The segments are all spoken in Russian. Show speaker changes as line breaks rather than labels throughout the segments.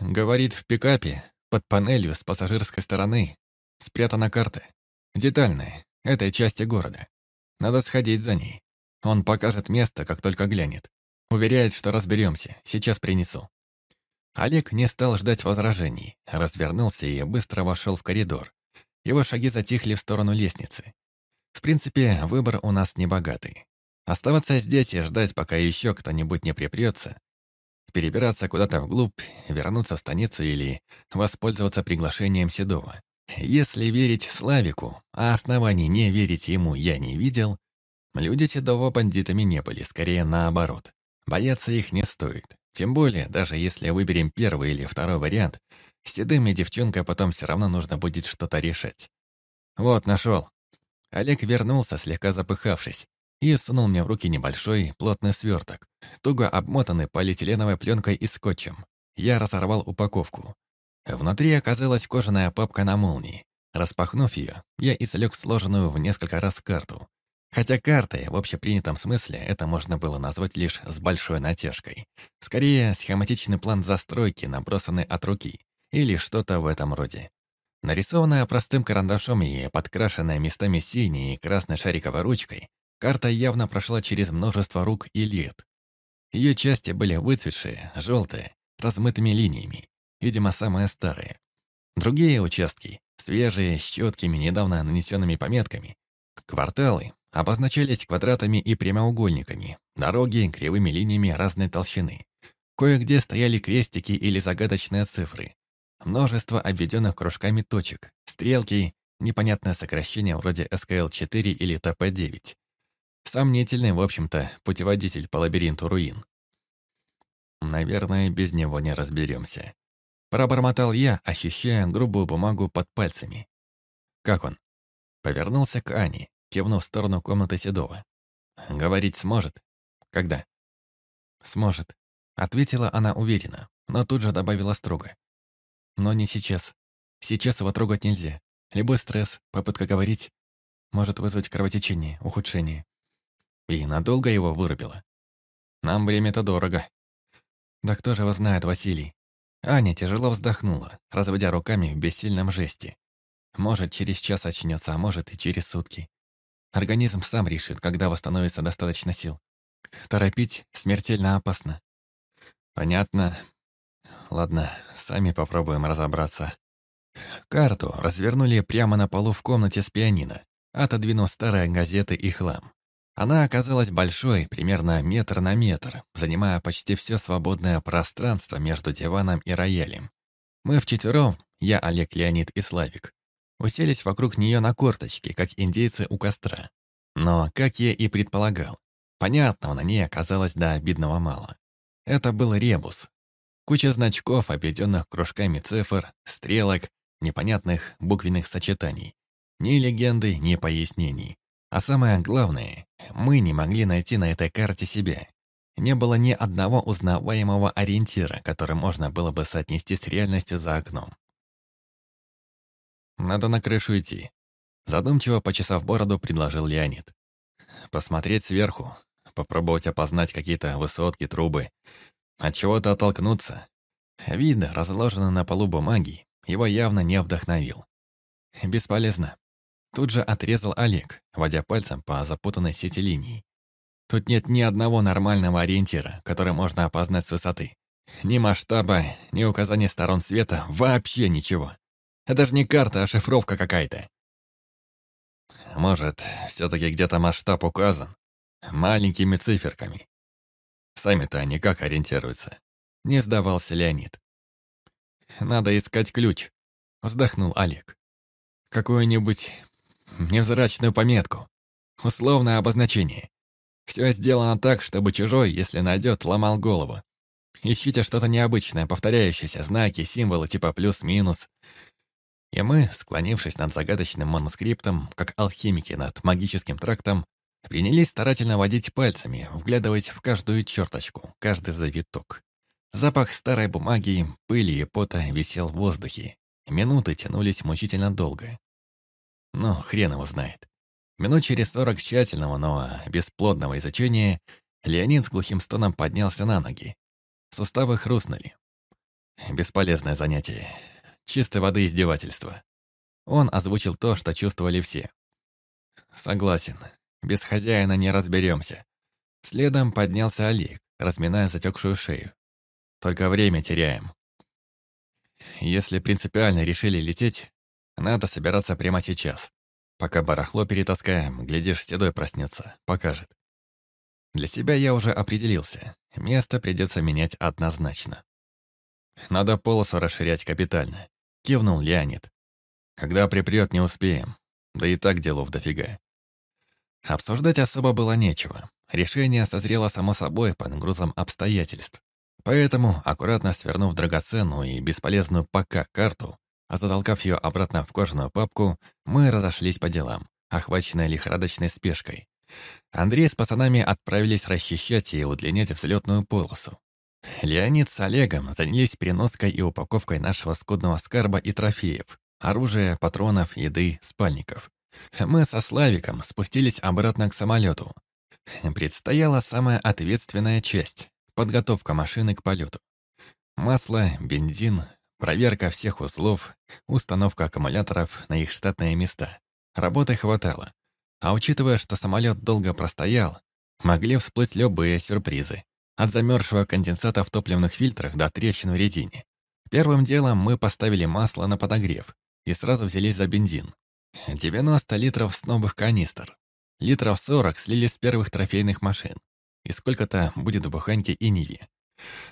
Говорит, в пикапе, под панелью с пассажирской стороны, спрятана карта. Детальная, этой части города. Надо сходить за ней. Он покажет место, как только глянет. Уверяет, что разберемся. Сейчас принесу. Олег не стал ждать возражений, развернулся и быстро вошел в коридор. Его шаги затихли в сторону лестницы. В принципе, выбор у нас небогатый. Оставаться здесь и ждать, пока еще кто-нибудь не припрется, перебираться куда-то вглубь, вернуться в станицу или воспользоваться приглашением Седова. Если верить Славику, а оснований не верить ему я не видел, люди Седова бандитами не были, скорее наоборот. Бояться их не стоит. Тем более, даже если выберем первый или второй вариант, Седым и девчонка потом все равно нужно будет что-то решать. Вот, нашел. Олег вернулся, слегка запыхавшись и сунул мне в руки небольшой плотный сверток, туго обмотанный полиэтиленовой пленкой и скотчем. Я разорвал упаковку. Внутри оказалась кожаная папка на молнии. Распахнув ее, я извлек сложенную в несколько раз карту. Хотя картой, в общепринятом смысле, это можно было назвать лишь с большой натяжкой. Скорее, схематичный план застройки, набросанный от руки, или что-то в этом роде. Нарисованная простым карандашом и подкрашенная местами синей и красной шариковой ручкой, Карта явно прошла через множество рук и лет. Ее части были выцветшие, желтые, размытыми линиями, видимо, самые старые. Другие участки, свежие, с четкими, недавно нанесенными пометками. Кварталы обозначались квадратами и прямоугольниками, дороги кривыми линиями разной толщины. Кое-где стояли крестики или загадочные цифры. Множество обведенных кружками точек, стрелки, непонятное сокращение вроде СКЛ-4 или ТП-9. Сомнительный, в общем-то, путеводитель по лабиринту руин. Наверное, без него не разберемся. Пробормотал я, ощущая грубую бумагу под пальцами. Как он? Повернулся к Ане, кивнув в сторону комнаты Седова. Говорить сможет? Когда? Сможет. Ответила она уверенно, но тут же добавила строго. Но не сейчас. Сейчас его трогать нельзя. Любой стресс, попытка говорить, может вызвать кровотечение, ухудшение. И надолго его вырубило. Нам время-то дорого. Да кто же его знает, Василий? Аня тяжело вздохнула, разводя руками в бессильном жесте. Может, через час очнется, а может и через сутки. Организм сам решит, когда восстановится достаточно сил. Торопить смертельно опасно. Понятно. Ладно, сами попробуем разобраться. Карту развернули прямо на полу в комнате с пианино, отодвинув старые газеты и хлам. Она оказалась большой, примерно метр на метр, занимая почти все свободное пространство между диваном и роялем. Мы вчетвером, я, Олег, Леонид и Славик, уселись вокруг нее на корточке, как индейцы у костра. Но, как я и предполагал, понятного на ней оказалось до обидного мало. Это был ребус. Куча значков, обведенных кружками цифр, стрелок, непонятных буквенных сочетаний. Ни легенды, ни пояснений. А самое главное, мы не могли найти на этой карте себя. Не было ни одного узнаваемого ориентира, который можно было бы соотнести с реальностью за окном. «Надо на крышу идти», — задумчиво почесав бороду, предложил Леонид. «Посмотреть сверху, попробовать опознать какие-то высотки, трубы, от чего-то оттолкнуться. Вид, разложенный на полу бумаги, его явно не вдохновил. Бесполезно. Тут же отрезал Олег, водя пальцем по запутанной сети линий. Тут нет ни одного нормального ориентира, который можно опознать с высоты. Ни масштаба, ни указания сторон света, вообще ничего. Это же не карта, а шифровка какая-то. Может, все-таки где-то масштаб указан? Маленькими циферками. Сами-то они как ориентируются? Не сдавался Леонид. Надо искать ключ. Вздохнул Олег. Какую-нибудь невзрачную пометку. Условное обозначение. Все сделано так, чтобы чужой, если найдет, ломал голову. Ищите что-то необычное, повторяющееся, знаки, символы типа плюс-минус. И мы, склонившись над загадочным манускриптом, как алхимики над магическим трактом, принялись старательно водить пальцами, вглядываясь в каждую черточку, каждый завиток. Запах старой бумаги, пыли и пота висел в воздухе. Минуты тянулись мучительно долго. Ну, хрен его знает. Минут через сорок тщательного, но бесплодного изучения Леонид с глухим стоном поднялся на ноги. Суставы хрустнули. Бесполезное занятие. Чистой воды издевательство. Он озвучил то, что чувствовали все. Согласен. Без хозяина не разберемся. Следом поднялся Олег, разминая затекшую шею. Только время теряем. Если принципиально решили лететь, надо собираться прямо сейчас. Пока барахло перетаскаем, глядишь, седой проснется, покажет. Для себя я уже определился. Место придется менять однозначно. Надо полосу расширять капитально. Кивнул Леонид. Когда припрет, не успеем. Да и так делов дофига. Обсуждать особо было нечего. Решение созрело само собой под грузом обстоятельств. Поэтому, аккуратно свернув драгоценную и бесполезную пока карту, а затолкав ее обратно в кожаную папку, мы разошлись по делам, охваченные лихорадочной спешкой. Андрей с пацанами отправились расчищать и удлинять взлетную полосу. Леонид с Олегом занялись переноской и упаковкой нашего скудного скарба и трофеев, оружия, патронов, еды, спальников. Мы со Славиком спустились обратно к самолету. Предстояла самая ответственная часть — подготовка машины к полету. Масло, бензин, проверка всех узлов, установка аккумуляторов на их штатные места. Работы хватало. А учитывая, что самолет долго простоял, могли всплыть любые сюрпризы. От замерзшего конденсата в топливных фильтрах до трещин в резине. Первым делом мы поставили масло на подогрев и сразу взялись за бензин. 90 литров с новых канистр. Литров 40 слили с первых трофейных машин. И сколько-то будет в Буханьке и Ниве.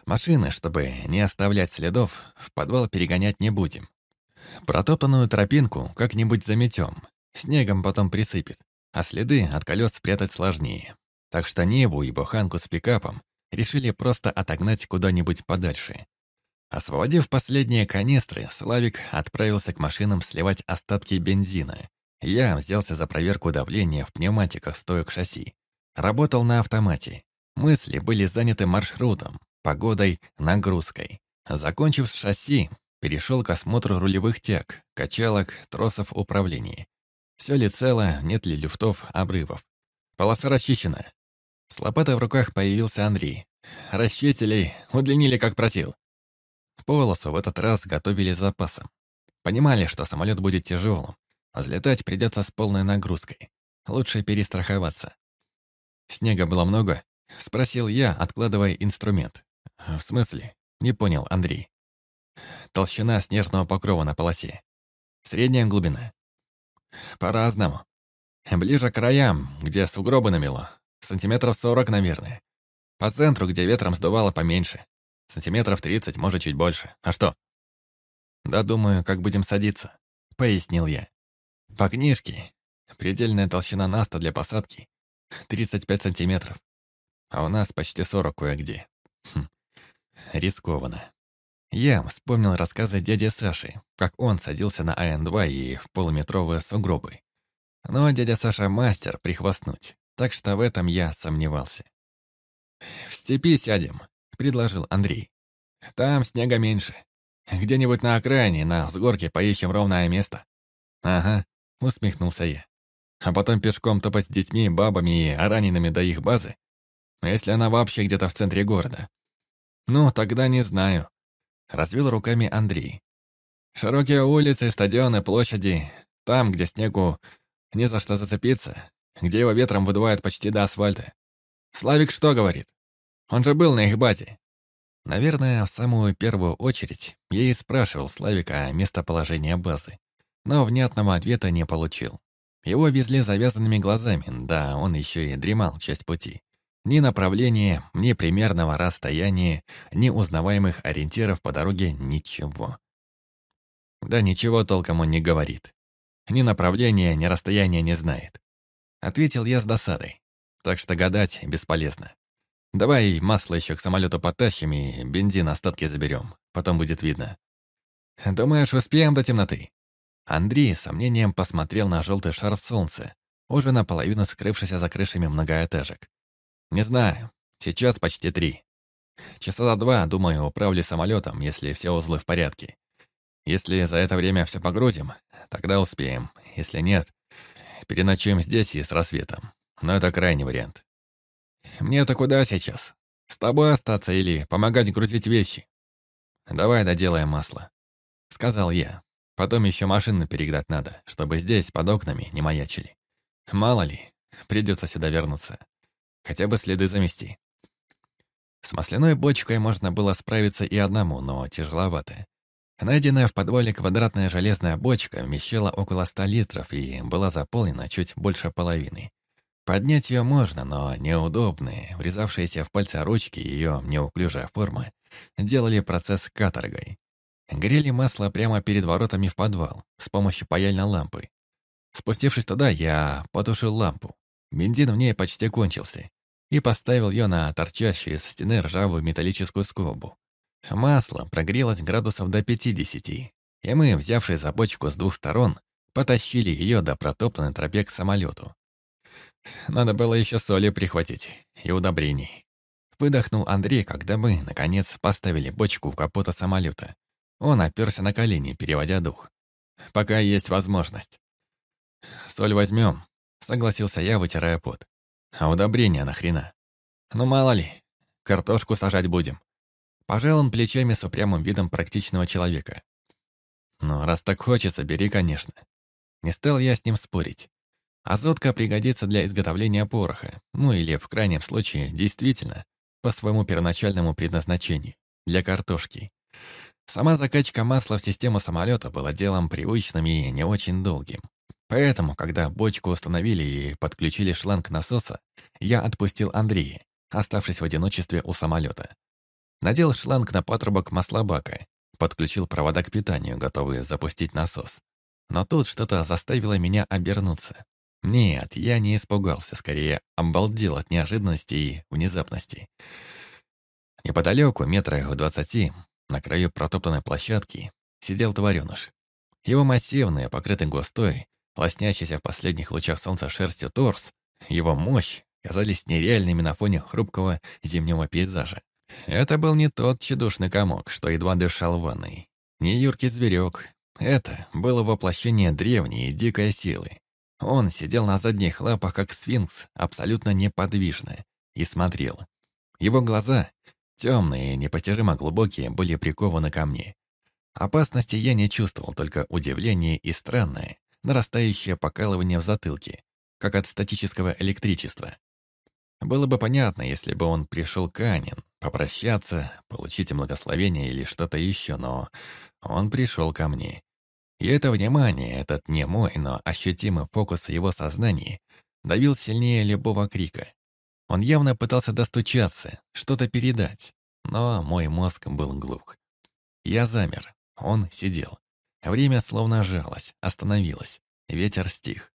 Машины, чтобы не оставлять следов, в подвал перегонять не будем. Протоптанную тропинку как-нибудь заметем, снегом потом присыпет, а следы от колес спрятать сложнее. Так что Неву и Буханку с пикапом решили просто отогнать куда-нибудь подальше. Освободив последние канистры, Славик отправился к машинам сливать остатки бензина. Я взялся за проверку давления в пневматиках стоек шасси. Работал на автомате. Мысли были заняты маршрутом, погодой, нагрузкой. Закончив с шасси, перешел к осмотру рулевых тяг, качалок, тросов управления. Все ли цело, нет ли люфтов, обрывов. Полоса расчищена. С лопатой в руках появился Андрей. Расчистили, удлинили как просил. Полосу в этот раз готовили с запасом. Понимали, что самолет будет тяжелым. Взлетать придется с полной нагрузкой. Лучше перестраховаться. «Снега было много?» — спросил я, откладывая инструмент. «В смысле?» — не понял Андрей. «Толщина снежного покрова на полосе. Средняя глубина?» «По-разному. Ближе к краям, где сугробы намело. Сантиметров сорок, наверное. По центру, где ветром сдувало поменьше. Сантиметров тридцать, может, чуть больше. А что? Да думаю, как будем садиться, пояснил я. По книжке, предельная толщина наста для посадки 35 сантиметров. А у нас почти 40 кое-где. Хм. Рискованно. Я вспомнил рассказы дяди Саши, как он садился на АН-2 и в полуметровые сугробы. Но дядя Саша мастер прихвастнуть, так что в этом я сомневался. «В степи сядем», — предложил Андрей. «Там снега меньше. Где-нибудь на окраине, на взгорке поищем ровное место». «Ага», — усмехнулся я. «А потом пешком топать с детьми, бабами и ранеными до их базы? Если она вообще где-то в центре города?» «Ну, тогда не знаю», — развел руками Андрей. «Широкие улицы, стадионы, площади. Там, где снегу не за что зацепиться, где его ветром выдувает почти до асфальта. Славик что говорит? Он же был на их базе. Наверное, в самую первую очередь я и спрашивал Славика о местоположении базы, но внятного ответа не получил. Его везли завязанными глазами, да, он еще и дремал часть пути. Ни направления, ни примерного расстояния, ни узнаваемых ориентиров по дороге ничего. Да ничего толком он не говорит. Ни направления, ни расстояния не знает. Ответил я с досадой. Так что гадать бесполезно. Давай масло еще к самолету потащим и бензин остатки заберем. Потом будет видно. Думаешь, успеем до темноты? Андрей с сомнением посмотрел на желтый шар солнца, уже наполовину скрывшийся за крышами многоэтажек. Не знаю. Сейчас почти три. Часа за два, думаю, управлю самолетом, если все узлы в порядке. Если за это время все погрузим, тогда успеем. Если нет, переночуем здесь и с рассветом. Но это крайний вариант. Мне-то куда сейчас? С тобой остаться или помогать грузить вещи? давай доделаем масло», — сказал я. «Потом еще машину перегнать надо, чтобы здесь, под окнами, не маячили. Мало ли, придется сюда вернуться. Хотя бы следы замести». С масляной бочкой можно было справиться и одному, но тяжеловато. Найденная в подвале квадратная железная бочка вмещала около ста литров и была заполнена чуть больше половины. Поднять ее можно, но неудобные, врезавшиеся в пальцы ручки ее неуклюжая форма делали процесс каторгой. Грели масло прямо перед воротами в подвал с помощью паяльной лампы. Спустившись туда, я потушил лампу. Бензин в ней почти кончился и поставил ее на торчащую со стены ржавую металлическую скобу. Масло прогрелось градусов до 50, и мы, взявшись за бочку с двух сторон, потащили ее до протоптанной тропе к самолету. Надо было еще соли прихватить и удобрений. Выдохнул Андрей, когда мы, наконец, поставили бочку в капота самолета. Он оперся на колени, переводя дух. «Пока есть возможность». «Соль возьмем», — согласился я, вытирая пот. «А удобрения нахрена?» «Ну, мало ли, картошку сажать будем». Пожал он плечами с упрямым видом практичного человека. «Ну, раз так хочется, бери, конечно». Не стал я с ним спорить. Азотка пригодится для изготовления пороха, ну или, в крайнем случае, действительно, по своему первоначальному предназначению, для картошки. Сама закачка масла в систему самолета была делом привычным и не очень долгим. Поэтому, когда бочку установили и подключили шланг насоса, я отпустил Андрея, оставшись в одиночестве у самолета. Надел шланг на патрубок маслобака, подключил провода к питанию, готовые запустить насос. Но тут что-то заставило меня обернуться. Нет, я не испугался, скорее обалдел от неожиданности и внезапности. Неподалеку, метрах в двадцати, на краю протоптанной площадки, сидел твареныш. Его массивный, покрытый густой, лоснящийся в последних лучах солнца шерстью торс, его мощь казались нереальными на фоне хрупкого зимнего пейзажа. Это был не тот чудушный комок, что едва дышал в ванной. Не юркий зверек. Это было воплощение древней и дикой силы. Он сидел на задних лапах, как сфинкс, абсолютно неподвижно, и смотрел. Его глаза, темные и непостижимо глубокие, были прикованы ко мне. Опасности я не чувствовал, только удивление и странное, нарастающее покалывание в затылке, как от статического электричества. Было бы понятно, если бы он пришел к Анин, попрощаться, получить благословение или что-то еще, но он пришел ко мне. И это внимание, этот не мой, но ощутимый фокус его сознания, давил сильнее любого крика. Он явно пытался достучаться, что-то передать, но мой мозг был глух. Я замер, он сидел. Время словно сжалось, остановилось, ветер стих.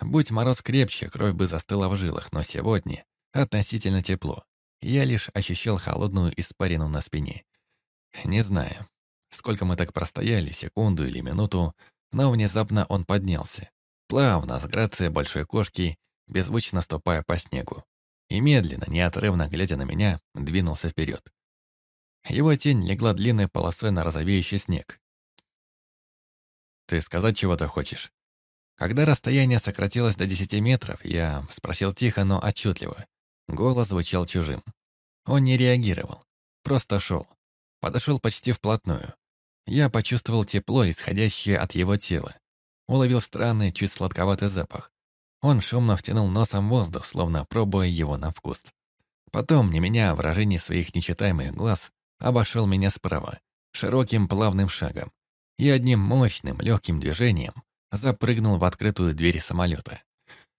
Будь мороз крепче, кровь бы застыла в жилах, но сегодня относительно тепло. Я лишь ощущал холодную испарину на спине. Не знаю, сколько мы так простояли, секунду или минуту, но внезапно он поднялся. Плавно, с грацией большой кошки, беззвучно ступая по снегу. И медленно, неотрывно глядя на меня, двинулся вперед. Его тень легла длинной полосой на розовеющий снег. «Ты сказать чего-то хочешь?» Когда расстояние сократилось до десяти метров, я спросил тихо, но отчетливо. Голос звучал чужим. Он не реагировал, просто шел. Подошел почти вплотную. Я почувствовал тепло, исходящее от его тела. Уловил странный, чуть сладковатый запах. Он шумно втянул носом воздух, словно пробуя его на вкус. Потом, не меняя выражений своих нечитаемых глаз, обошел меня справа, широким плавным шагом, и одним мощным, легким движением запрыгнул в открытую дверь самолета.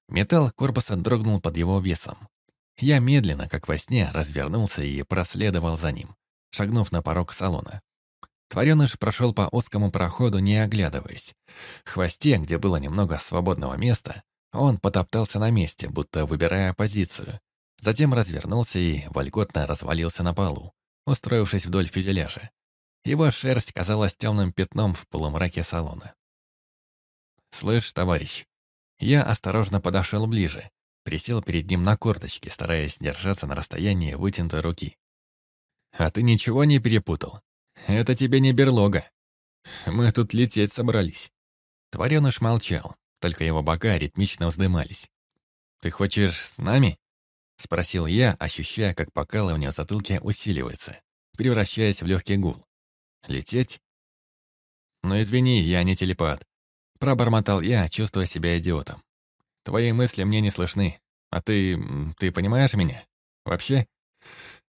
Металл корпуса дрогнул под его весом. Я медленно, как во сне, развернулся и проследовал за ним, шагнув на порог салона. Твореныш прошел по узкому проходу, не оглядываясь. В хвосте, где было немного свободного места, он потоптался на месте, будто выбирая позицию. Затем развернулся и вольготно развалился на полу, устроившись вдоль фюзеляжа. Его шерсть казалась темным пятном в полумраке салона. «Слышь, товарищ». Я осторожно подошел ближе, присел перед ним на корточки, стараясь держаться на расстоянии вытянутой руки. «А ты ничего не перепутал? Это тебе не берлога. Мы тут лететь собрались». Твореныш молчал, только его бока ритмично вздымались. «Ты хочешь с нами?» — спросил я, ощущая, как покалывание в затылке усиливается, превращаясь в легкий гул. Лететь? Ну извини, я не телепат. Пробормотал я, чувствуя себя идиотом. Твои мысли мне не слышны. А ты... ты понимаешь меня? Вообще?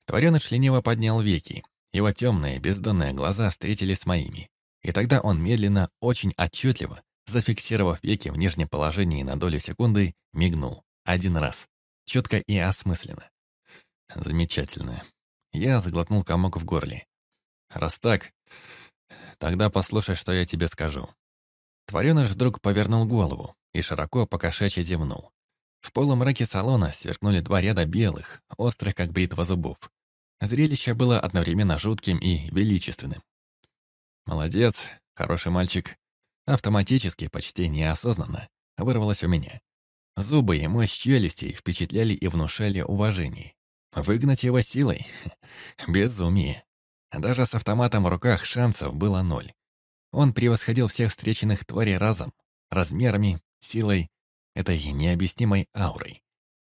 Твореныш лениво поднял веки. Его темные, бездонные глаза встретились с моими. И тогда он медленно, очень отчетливо, зафиксировав веки в нижнем положении на долю секунды, мигнул. Один раз. Четко и осмысленно. Замечательно. Я заглотнул комок в горле. Раз так, тогда послушай, что я тебе скажу. Твореныш вдруг повернул голову и широко покошачьи зевнул. В полумраке салона сверкнули два ряда белых, острых, как бритва зубов. Зрелище было одновременно жутким и величественным. «Молодец, хороший мальчик». Автоматически, почти неосознанно, вырвалось у меня. Зубы и мощь челюстей впечатляли и внушали уважение. Выгнать его силой? Безумие. Даже с автоматом в руках шансов было ноль. Он превосходил всех встреченных тварей разом, размерами, силой, этой необъяснимой аурой.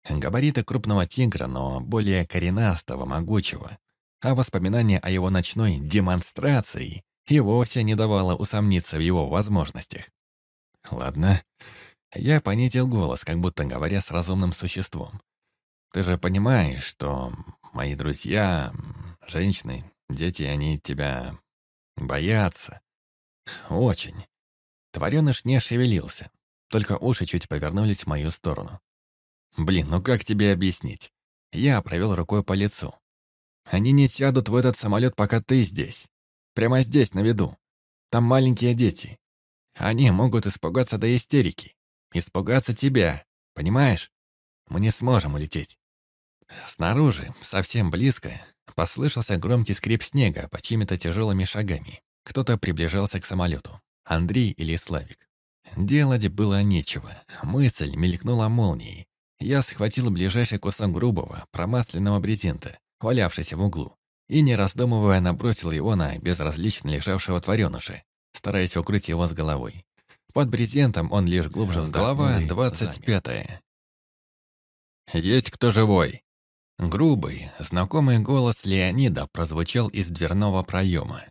Габариты крупного тигра, но более коренастого, могучего. А воспоминания о его ночной демонстрации и вовсе не давало усомниться в его возможностях. Ладно. Я понизил голос, как будто говоря с разумным существом. Ты же понимаешь, что мои друзья, женщины, дети, они тебя боятся. Очень. Твореныш не шевелился, только уши чуть повернулись в мою сторону. Блин, ну как тебе объяснить? Я провел рукой по лицу. Они не сядут в этот самолет, пока ты здесь. Прямо здесь, на виду. Там маленькие дети. Они могут испугаться до истерики. Испугаться тебя, понимаешь? Мы не сможем улететь. Снаружи, совсем близко, послышался громкий скрип снега по чьими-то тяжелыми шагами. Кто-то приближался к самолету. Андрей или Славик. Делать было нечего. Мысль мелькнула молнией. Я схватил ближайший кусок грубого, промасленного брезента, валявшийся в углу, и, не раздумывая, набросил его на безразлично лежавшего твореныша, стараясь укрыть его с головой. Под брезентом он лишь глубже вздохнул. Глава двадцать пятая. «Есть кто живой?» Грубый, знакомый голос Леонида прозвучал из дверного проема.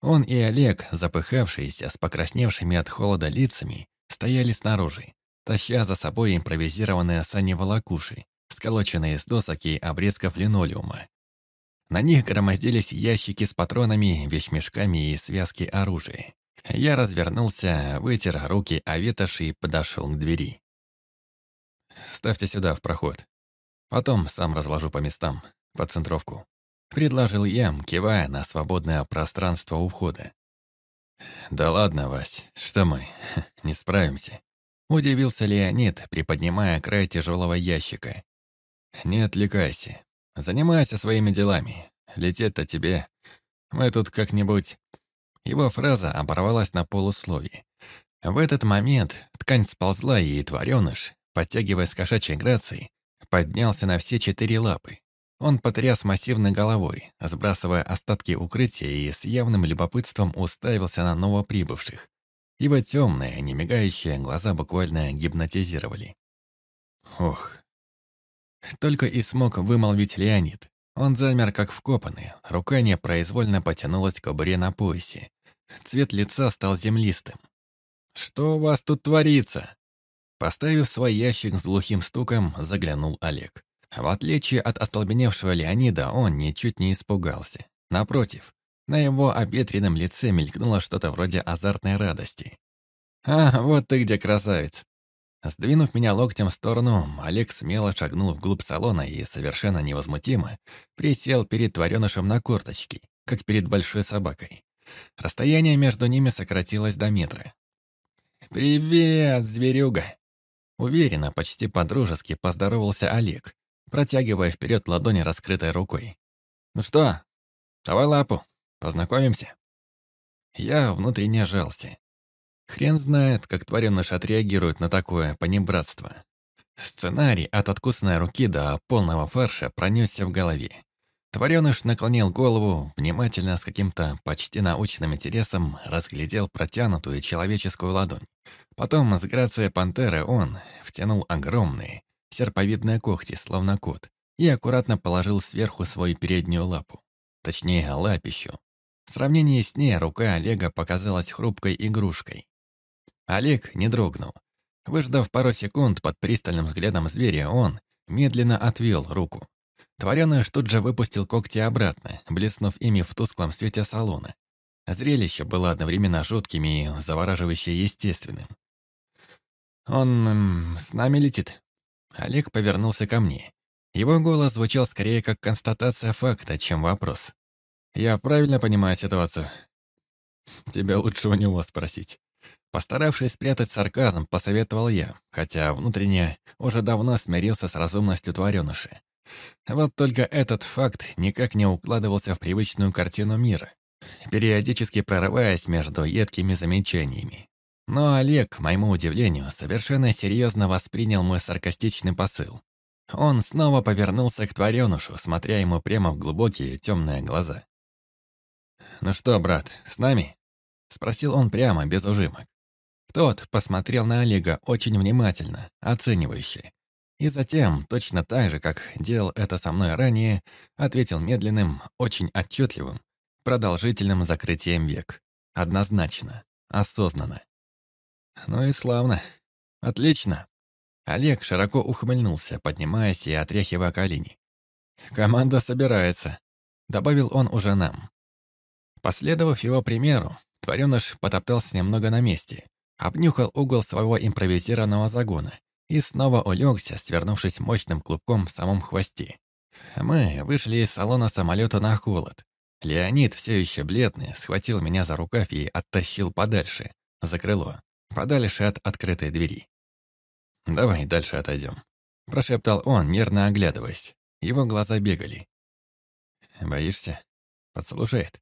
Он и Олег, запыхавшиеся, с покрасневшими от холода лицами, стояли снаружи, таща за собой импровизированные сани-волокуши, сколоченные из досок и обрезков линолеума. На них громоздились ящики с патронами, вещмешками и связки оружия. Я развернулся, вытер руки о ветошь и подошел к двери. «Ставьте сюда, в проход. Потом сам разложу по местам, по центровку». Предложил я, кивая на свободное пространство у входа. «Да ладно, Вась, что мы, не справимся?» Удивился Леонид, приподнимая край тяжелого ящика. «Не отвлекайся. Занимайся своими делами. Лететь-то тебе. Мы тут как-нибудь...» Его фраза оборвалась на полусловии. В этот момент ткань сползла, и твореныш, подтягивая с кошачьей грацией, поднялся на все четыре лапы. Он потряс массивной головой, сбрасывая остатки укрытия и с явным любопытством уставился на новоприбывших. Его темные, немигающие глаза буквально гипнотизировали. Ох. Только и смог вымолвить Леонид. Он замер, как вкопанный, рука непроизвольно потянулась к кобуре на поясе. Цвет лица стал землистым. «Что у вас тут творится?» Поставив свой ящик с глухим стуком, заглянул Олег. В отличие от остолбеневшего Леонида, он ничуть не испугался. Напротив, на его обветренном лице мелькнуло что-то вроде азартной радости. «А, вот ты где, красавец!» Сдвинув меня локтем в сторону, Олег смело шагнул вглубь салона и совершенно невозмутимо присел перед тваренышем на корточки, как перед большой собакой. Расстояние между ними сократилось до метра. «Привет, зверюга!» Уверенно, почти по-дружески поздоровался Олег, протягивая вперед ладони раскрытой рукой. «Ну что, давай лапу, познакомимся?» Я внутренне жался. Хрен знает, как твареныш отреагирует на такое понебратство. Сценарий от откусной руки до полного фарша пронесся в голове. Твареныш наклонил голову, внимательно, с каким-то почти научным интересом, разглядел протянутую человеческую ладонь. Потом с грацией пантеры он втянул огромные, серповидные когти, словно кот, и аккуратно положил сверху свою переднюю лапу. Точнее, лапищу. В сравнении с ней рука Олега показалась хрупкой игрушкой. Олег не дрогнул. Выждав пару секунд под пристальным взглядом зверя, он медленно отвел руку. Твореныш тут же выпустил когти обратно, блеснув ими в тусклом свете салона. Зрелище было одновременно жутким и завораживающе естественным. «Он эм, с нами летит?» Олег повернулся ко мне. Его голос звучал скорее как констатация факта, чем вопрос. «Я правильно понимаю ситуацию?» «Тебя лучше у него спросить». Постаравшись спрятать сарказм, посоветовал я, хотя внутренне уже давно смирился с разумностью твареныши. Вот только этот факт никак не укладывался в привычную картину мира, периодически прорываясь между едкими замечаниями. Но Олег, к моему удивлению, совершенно серьезно воспринял мой саркастичный посыл. Он снова повернулся к тваренушу, смотря ему прямо в глубокие темные глаза. «Ну что, брат, с нами?» — спросил он прямо, без ужимок. Тот посмотрел на Олега очень внимательно, оценивающе. И затем, точно так же, как делал это со мной ранее, ответил медленным, очень отчетливым, продолжительным закрытием век. Однозначно, осознанно. Ну и славно. Отлично. Олег широко ухмыльнулся, поднимаясь и отряхивая колени. «Команда собирается», — добавил он уже нам. Последовав его примеру, твареныш потоптался немного на месте, обнюхал угол своего импровизированного загона и снова улегся, свернувшись мощным клубком в самом хвосте. Мы вышли из салона самолета на холод. Леонид, все еще бледный, схватил меня за рукав и оттащил подальше, за крыло, подальше от открытой двери. «Давай дальше отойдем», — прошептал он, нервно оглядываясь. Его глаза бегали. «Боишься?» «Подслушает».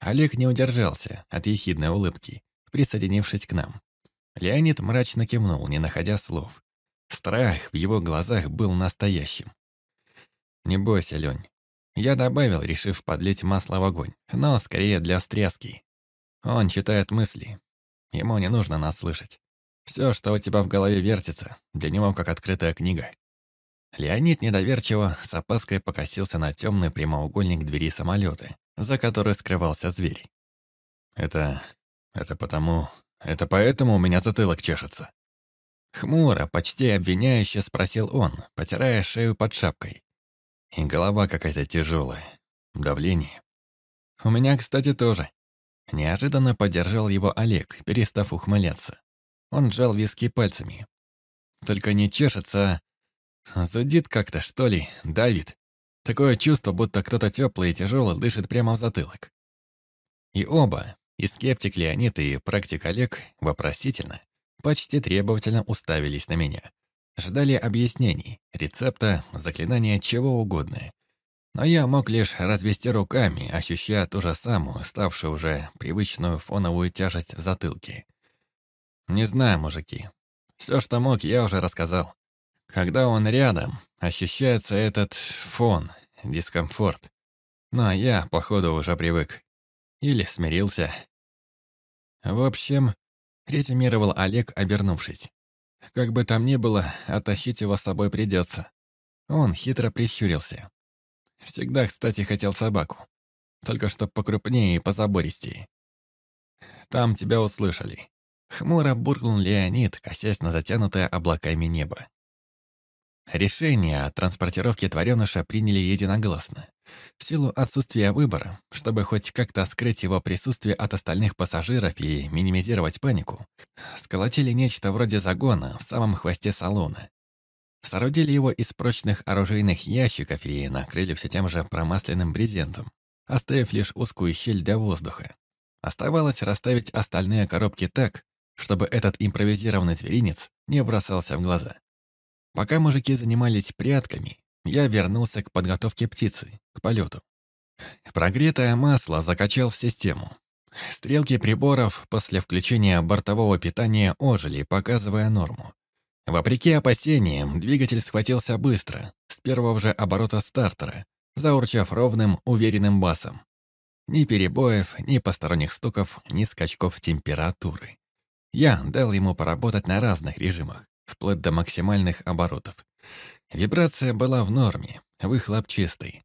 Олег не удержался от ехидной улыбки, присоединившись к нам. Леонид мрачно кивнул, не находя слов. Страх в его глазах был настоящим. «Не бойся, Лень». Я добавил, решив подлить масло в огонь, но скорее для встряски. Он читает мысли. Ему не нужно нас слышать. Все, что у тебя в голове вертится, для него как открытая книга. Леонид недоверчиво с опаской покосился на темный прямоугольник двери самолета, за которой скрывался зверь. «Это... это потому... это поэтому у меня затылок чешется?» Хмуро, почти обвиняюще спросил он, потирая шею под шапкой. И голова какая-то тяжелая. Давление. У меня, кстати, тоже. Неожиданно поддержал его Олег, перестав ухмыляться. Он сжал виски пальцами. Только не чешется, а зудит как-то, что ли, давит. Такое чувство, будто кто-то теплый и тяжелый дышит прямо в затылок. И оба, и скептик Леонид, и практик Олег, вопросительно, почти требовательно уставились на меня. Ждали объяснений, рецепта, заклинания, чего угодно. Но я мог лишь развести руками, ощущая ту же самую, ставшую уже привычную фоновую тяжесть в затылке. Не знаю, мужики. Все, что мог, я уже рассказал. Когда он рядом, ощущается этот фон, дискомфорт. Но я, походу, уже привык. Или смирился. В общем, резюмировал Олег, обернувшись. Как бы там ни было, оттащить его с собой придется. Он хитро прищурился. Всегда, кстати, хотел собаку. Только что покрупнее и позабористее. Там тебя услышали. Хмуро буркнул Леонид, косясь на затянутое облаками небо. Решение о транспортировке твареныша приняли единогласно. В силу отсутствия выбора, чтобы хоть как-то скрыть его присутствие от остальных пассажиров и минимизировать панику, сколотили нечто вроде загона в самом хвосте салона. Соорудили его из прочных оружейных ящиков и накрыли все тем же промасленным брезентом, оставив лишь узкую щель для воздуха. Оставалось расставить остальные коробки так, чтобы этот импровизированный зверинец не бросался в глаза. Пока мужики занимались прятками, я вернулся к подготовке птицы, к полету. Прогретое масло закачал в систему. Стрелки приборов после включения бортового питания ожили, показывая норму. Вопреки опасениям, двигатель схватился быстро, с первого же оборота стартера, заурчав ровным, уверенным басом. Ни перебоев, ни посторонних стуков, ни скачков температуры. Я дал ему поработать на разных режимах, вплоть до максимальных оборотов. Вибрация была в норме, выхлоп чистый.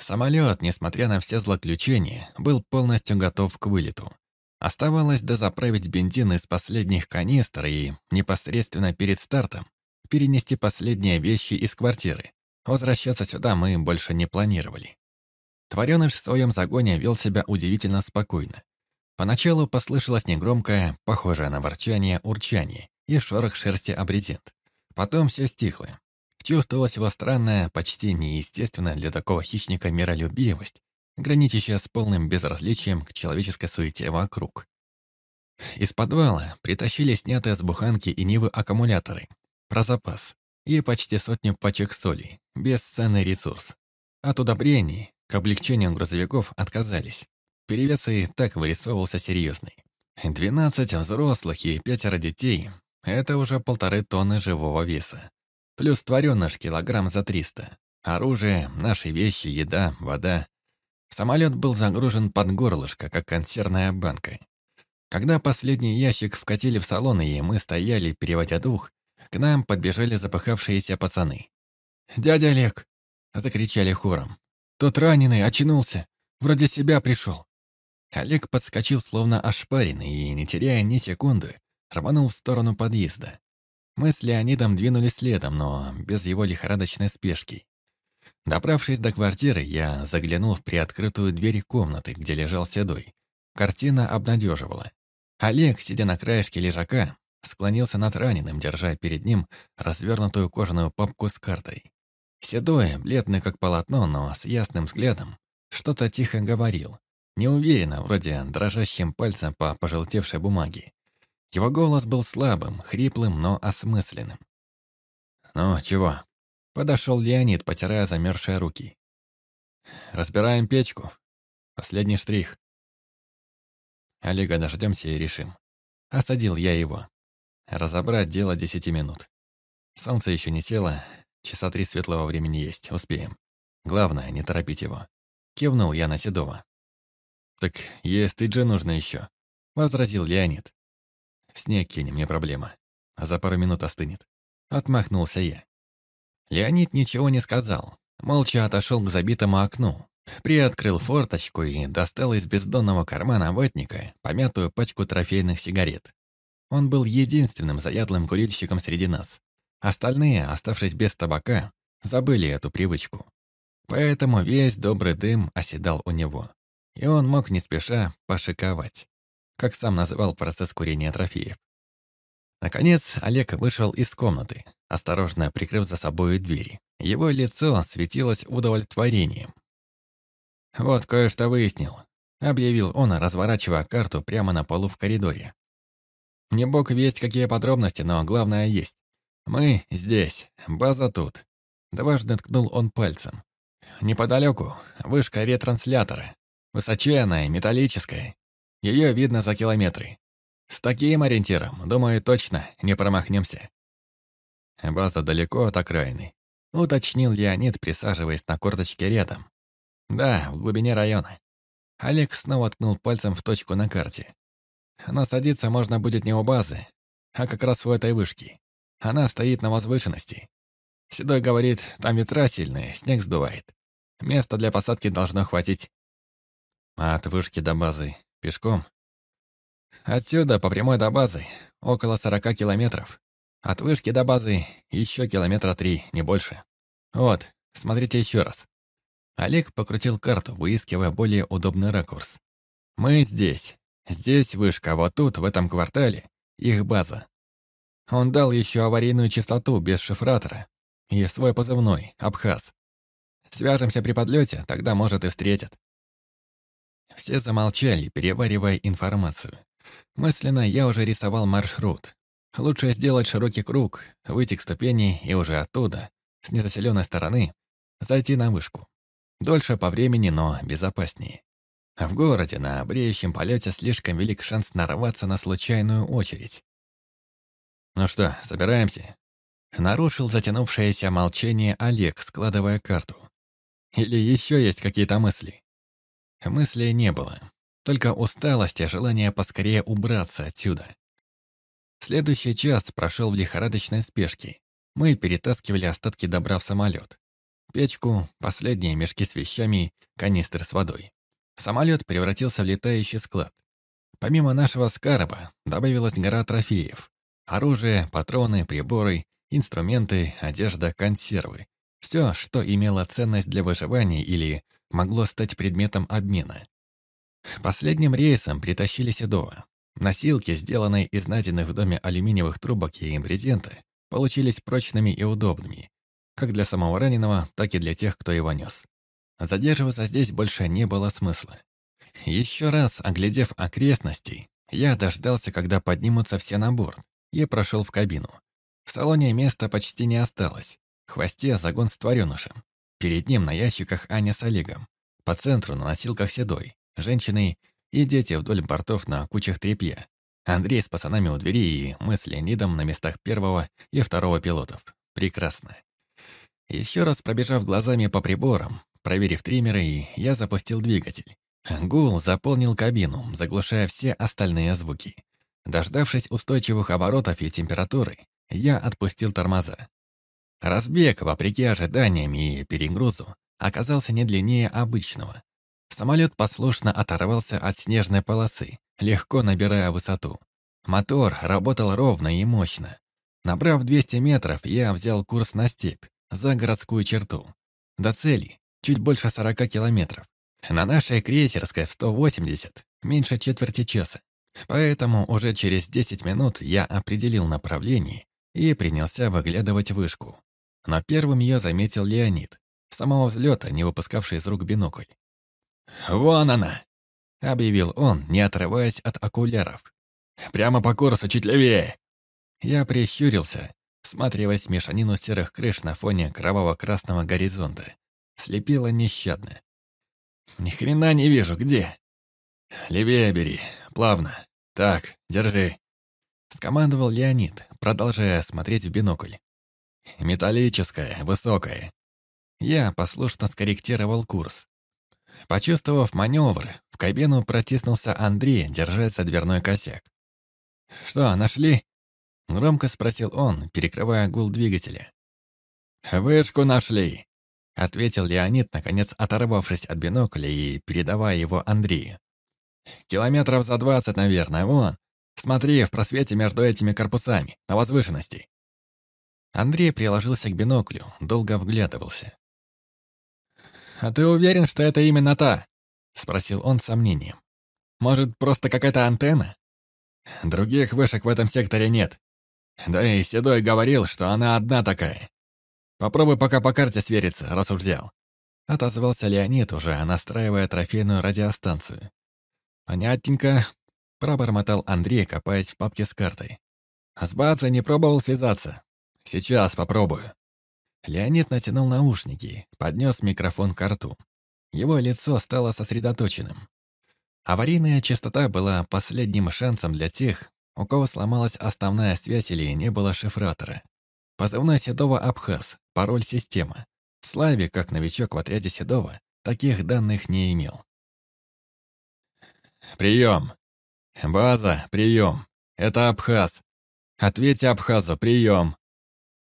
Самолет, несмотря на все злоключения, был полностью готов к вылету. Оставалось дозаправить бензин из последних канистр и, непосредственно перед стартом, перенести последние вещи из квартиры. Возвращаться сюда мы больше не планировали. Твореныш в своем загоне вел себя удивительно спокойно. Поначалу послышалось негромкое, похожее на ворчание, урчание и шорох шерсти обретент. Потом все стихло. Чувствовалась его странная, почти неестественная для такого хищника миролюбивость, граничащая с полным безразличием к человеческой суете вокруг. Из подвала притащили снятые с буханки и нивы аккумуляторы, про запас, и почти сотню пачек соли, бесценный ресурс. От удобрений к облегчению грузовиков отказались. Перевес и так вырисовывался серьезный. Двенадцать взрослых и пятеро детей — это уже полторы тонны живого веса. Плюс твореныш килограмм за триста. Оружие, наши вещи, еда, вода. Самолет был загружен под горлышко, как консервная банка. Когда последний ящик вкатили в салон, и мы стояли, переводя дух, к нам подбежали запыхавшиеся пацаны. «Дядя Олег!» — закричали хором. «Тот раненый, очнулся! Вроде себя пришел!» Олег подскочил, словно ошпаренный, и, не теряя ни секунды, рванул в сторону подъезда. Мы с Леонидом двинулись следом, но без его лихорадочной спешки. Добравшись до квартиры, я заглянул в приоткрытую дверь комнаты, где лежал Седой. Картина обнадеживала. Олег, сидя на краешке лежака, склонился над раненым, держа перед ним развернутую кожаную папку с картой. Седой, бледный как полотно, но с ясным взглядом, что-то тихо говорил. Неуверенно, вроде дрожащим пальцем по пожелтевшей бумаге. Его голос был слабым, хриплым, но осмысленным. «Ну, чего?» Подошел Леонид, потирая замерзшие руки. «Разбираем печку. Последний штрих. Олега дождемся и решим». Осадил я его. Разобрать дело десяти минут. Солнце еще не село, часа три светлого времени есть, успеем. Главное, не торопить его. Кивнул я на Седова. «Так есть и же нужно еще», — возразил Леонид. «Снег кинем, не проблема. А за пару минут остынет». Отмахнулся я. Леонид ничего не сказал. Молча отошел к забитому окну. Приоткрыл форточку и достал из бездонного кармана ватника помятую пачку трофейных сигарет. Он был единственным заядлым курильщиком среди нас. Остальные, оставшись без табака, забыли эту привычку. Поэтому весь добрый дым оседал у него. И он мог не спеша пошиковать, как сам называл процесс курения трофеев. Наконец, Олег вышел из комнаты, осторожно прикрыв за собой дверь. Его лицо светилось удовлетворением. «Вот кое-что выяснил», — объявил он, разворачивая карту прямо на полу в коридоре. «Не бог весть, какие подробности, но главное есть. Мы здесь, база тут». Дважды ткнул он пальцем. «Неподалеку вышка ретранслятора. Высоченная, металлическая. Ее видно за километры. С таким ориентиром, думаю, точно не промахнемся. База далеко от окраины. Уточнил Леонид, присаживаясь на корточке рядом. Да, в глубине района. Олег снова ткнул пальцем в точку на карте. Но садиться можно будет не у базы, а как раз у этой вышки. Она стоит на возвышенности. Седой говорит, там ветра сильные, снег сдувает. Места для посадки должно хватить. А от вышки до базы пешком Отсюда по прямой до базы около 40 километров. От вышки до базы еще километра три, не больше. Вот, смотрите еще раз. Олег покрутил карту, выискивая более удобный ракурс. Мы здесь. Здесь вышка, вот тут, в этом квартале, их база. Он дал еще аварийную частоту без шифратора и свой позывной, Абхаз. Свяжемся при подлете, тогда, может, и встретят. Все замолчали, переваривая информацию. Мысленно я уже рисовал маршрут. Лучше сделать широкий круг, выйти к ступени и уже оттуда, с незаселенной стороны, зайти на вышку. Дольше по времени, но безопаснее. В городе на бреющем полете слишком велик шанс нарваться на случайную очередь. «Ну что, собираемся?» Нарушил затянувшееся молчание Олег, складывая карту. «Или еще есть какие-то мысли?» Мыслей не было. Только усталость и желание поскорее убраться отсюда. Следующий час прошел в лихорадочной спешке. Мы перетаскивали остатки добра в самолет. печку, последние мешки с вещами, канистры с водой. Самолет превратился в летающий склад. Помимо нашего скарба добавилась гора трофеев. Оружие, патроны, приборы, инструменты, одежда, консервы. Все, что имело ценность для выживания или могло стать предметом обмена. Последним рейсом притащили Седова. Носилки, сделанные из найденных в доме алюминиевых трубок и брезента, получились прочными и удобными, как для самого раненого, так и для тех, кто его нес. Задерживаться здесь больше не было смысла. Еще раз, оглядев окрестности, я дождался, когда поднимутся все на борт, и прошел в кабину. В салоне места почти не осталось. В хвосте загон с тваренышем. Перед ним на ящиках Аня с Олегом. По центру на носилках Седой, женщины и дети вдоль бортов на кучах тряпья. Андрей с пацанами у двери и мы с Леонидом на местах первого и второго пилотов. Прекрасно. Еще раз пробежав глазами по приборам, проверив триммеры, я запустил двигатель. Гул заполнил кабину, заглушая все остальные звуки. Дождавшись устойчивых оборотов и температуры, я отпустил тормоза. Разбег, вопреки ожиданиям и перегрузу, оказался не длиннее обычного. Самолет послушно оторвался от снежной полосы, легко набирая высоту. Мотор работал ровно и мощно. Набрав 200 метров, я взял курс на степь, за городскую черту. До цели чуть больше 40 километров. На нашей крейсерской в 180 меньше четверти часа. Поэтому уже через 10 минут я определил направление и принялся выглядывать вышку. Но первым я заметил Леонид, с самого взлета, не выпускавший из рук бинокль. «Вон она!» — объявил он, не отрываясь от окуляров. «Прямо по курсу, чуть левее!» Я прищурился, всматриваясь в мешанину серых крыш на фоне кроваво-красного горизонта. Слепило нещадно. «Ни хрена не вижу, где?» «Левее бери, плавно. Так, держи». Скомандовал Леонид, продолжая смотреть в бинокль. «Металлическая, высокая». Я послушно скорректировал курс. Почувствовав маневр, в кабину протиснулся Андрей, держась за дверной косяк. «Что, нашли?» Громко спросил он, перекрывая гул двигателя. «Вышку нашли!» Ответил Леонид, наконец оторвавшись от бинокля и передавая его Андрею. «Километров за двадцать, наверное, вон. Смотри, в просвете между этими корпусами, на возвышенности». Андрей приложился к биноклю, долго вглядывался. «А ты уверен, что это именно та?» — спросил он с сомнением. «Может, просто какая-то антенна?» «Других вышек в этом секторе нет. Да и Седой говорил, что она одна такая. Попробуй пока по карте свериться, раз уж взял. Отозвался Леонид уже, настраивая трофейную радиостанцию. Понятненько. Пробормотал Андрей, копаясь в папке с картой. С Бацей не пробовал связаться. Сейчас попробую. Леонид натянул наушники, поднес микрофон к рту. Его лицо стало сосредоточенным. Аварийная частота была последним шансом для тех, у кого сломалась основная связь или не было шифратора. Позывной Седова Абхаз, пароль система. Славе, как новичок в отряде Седова, таких данных не имел. «Прием! База, прием! Это Абхаз! Ответьте Абхазу, прием!»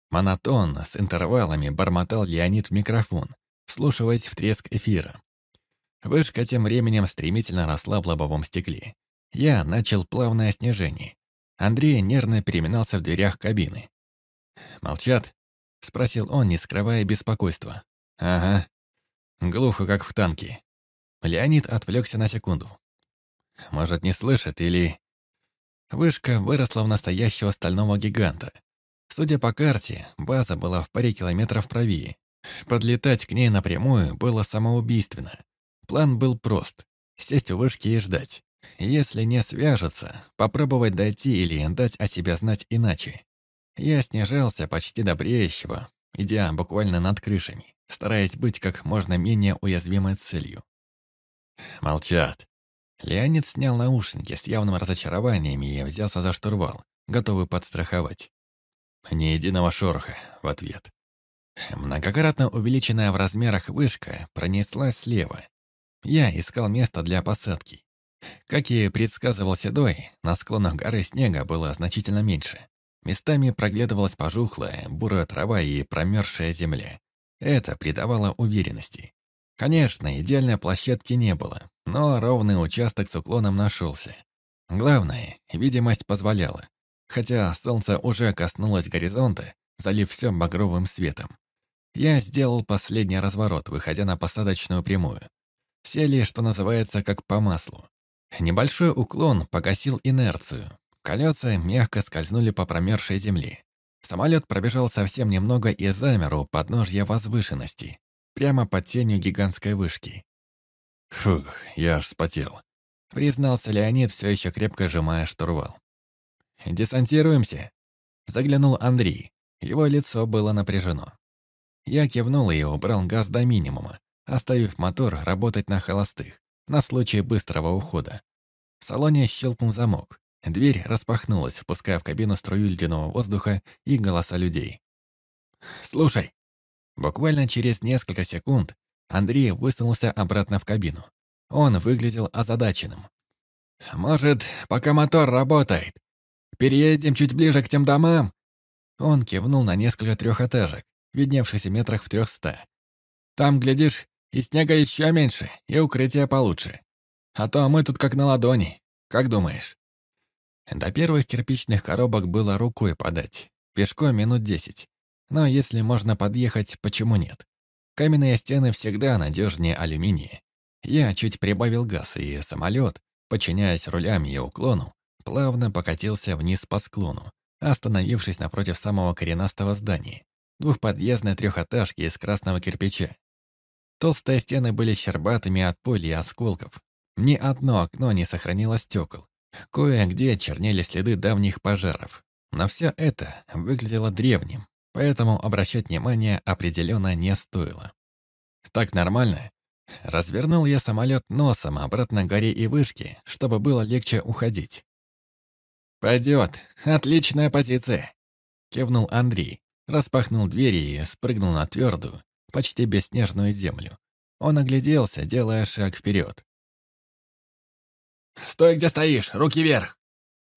Монотонно, с интервалами, бормотал Леонид в микрофон, вслушиваясь в треск эфира. Вышка тем временем стремительно росла в лобовом стекле. Я начал плавное снижение. Андрей нервно переминался в дверях кабины. «Молчат?» — спросил он, не скрывая беспокойства. «Ага. Глухо, как в танке». Леонид отвлекся на секунду. «Может, не слышит или...» Вышка выросла в настоящего стального гиганта. Судя по карте, база была в паре километров правее. Подлетать к ней напрямую было самоубийственно. План был прост — сесть у вышки и ждать. Если не свяжется, попробовать дойти или дать о себе знать иначе. Я снижался почти до бреющего, идя буквально над крышами, стараясь быть как можно менее уязвимой целью. Молчат. Леонид снял наушники с явным разочарованием и взялся за штурвал, готовый подстраховать. Ни единого шороха в ответ. Многократно увеличенная в размерах вышка пронеслась слева. Я искал место для посадки. Как и предсказывал Седой, на склонах горы снега было значительно меньше. Местами проглядывалась пожухлая, бурая трава и промерзшая земля. Это придавало уверенности. Конечно, идеальной площадки не было, но ровный участок с уклоном нашелся. Главное, видимость позволяла, хотя солнце уже коснулось горизонта, залив все багровым светом. Я сделал последний разворот, выходя на посадочную прямую. Сели, что называется, как по маслу. Небольшой уклон погасил инерцию. Колеса мягко скользнули по промерзшей земле. Самолет пробежал совсем немного и замер у подножья возвышенности, прямо под тенью гигантской вышки. «Фух, я аж спотел», — признался Леонид, все еще крепко сжимая штурвал. «Десантируемся», — заглянул Андрей. Его лицо было напряжено. Я кивнул и убрал газ до минимума, оставив мотор работать на холостых, на случай быстрого ухода. В салоне щелкнул замок. Дверь распахнулась, впуская в кабину струю ледяного воздуха и голоса людей. «Слушай!» Буквально через несколько секунд Андрей высунулся обратно в кабину. Он выглядел озадаченным. «Может, пока мотор работает, переедем чуть ближе к тем домам?» Он кивнул на несколько трехэтажек, видневшихся метрах в трехста. «Там, глядишь, и снега еще меньше, и укрытие получше. А то мы тут как на ладони. Как думаешь?» До первых кирпичных коробок было рукой подать. Пешком минут десять. Но если можно подъехать, почему нет? Каменные стены всегда надежнее алюминия. Я чуть прибавил газ, и самолет, подчиняясь рулям и уклону, плавно покатился вниз по склону, остановившись напротив самого коренастого здания, двухподъездной трехэтажки из красного кирпича. Толстые стены были щербатыми от пыли и осколков. Ни одно окно не сохранило стекол. Кое-где чернели следы давних пожаров. Но все это выглядело древним, поэтому обращать внимание определенно не стоило. Так нормально. Развернул я самолет носом обратно к горе и вышке, чтобы было легче уходить. «Пойдет. Отличная позиция!» Кивнул Андрей, распахнул двери и спрыгнул на твердую, почти бесснежную землю. Он огляделся, делая шаг вперед. «Стой, где стоишь! Руки вверх!»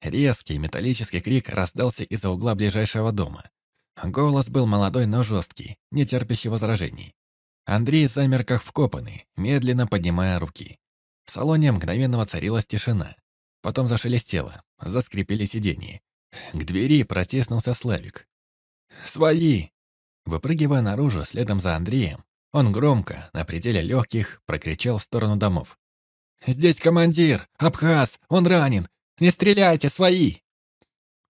Резкий металлический крик раздался из-за угла ближайшего дома. Голос был молодой, но жесткий, не терпящий возражений. Андрей замер как вкопанный, медленно поднимая руки. В салоне мгновенно воцарилась тишина. Потом зашелестело, заскрипели сиденья. К двери протеснулся Славик. «Свои!» Выпрыгивая наружу следом за Андреем, он громко, на пределе легких, прокричал в сторону домов. «Здесь командир! Абхаз! Он ранен! Не стреляйте, свои!»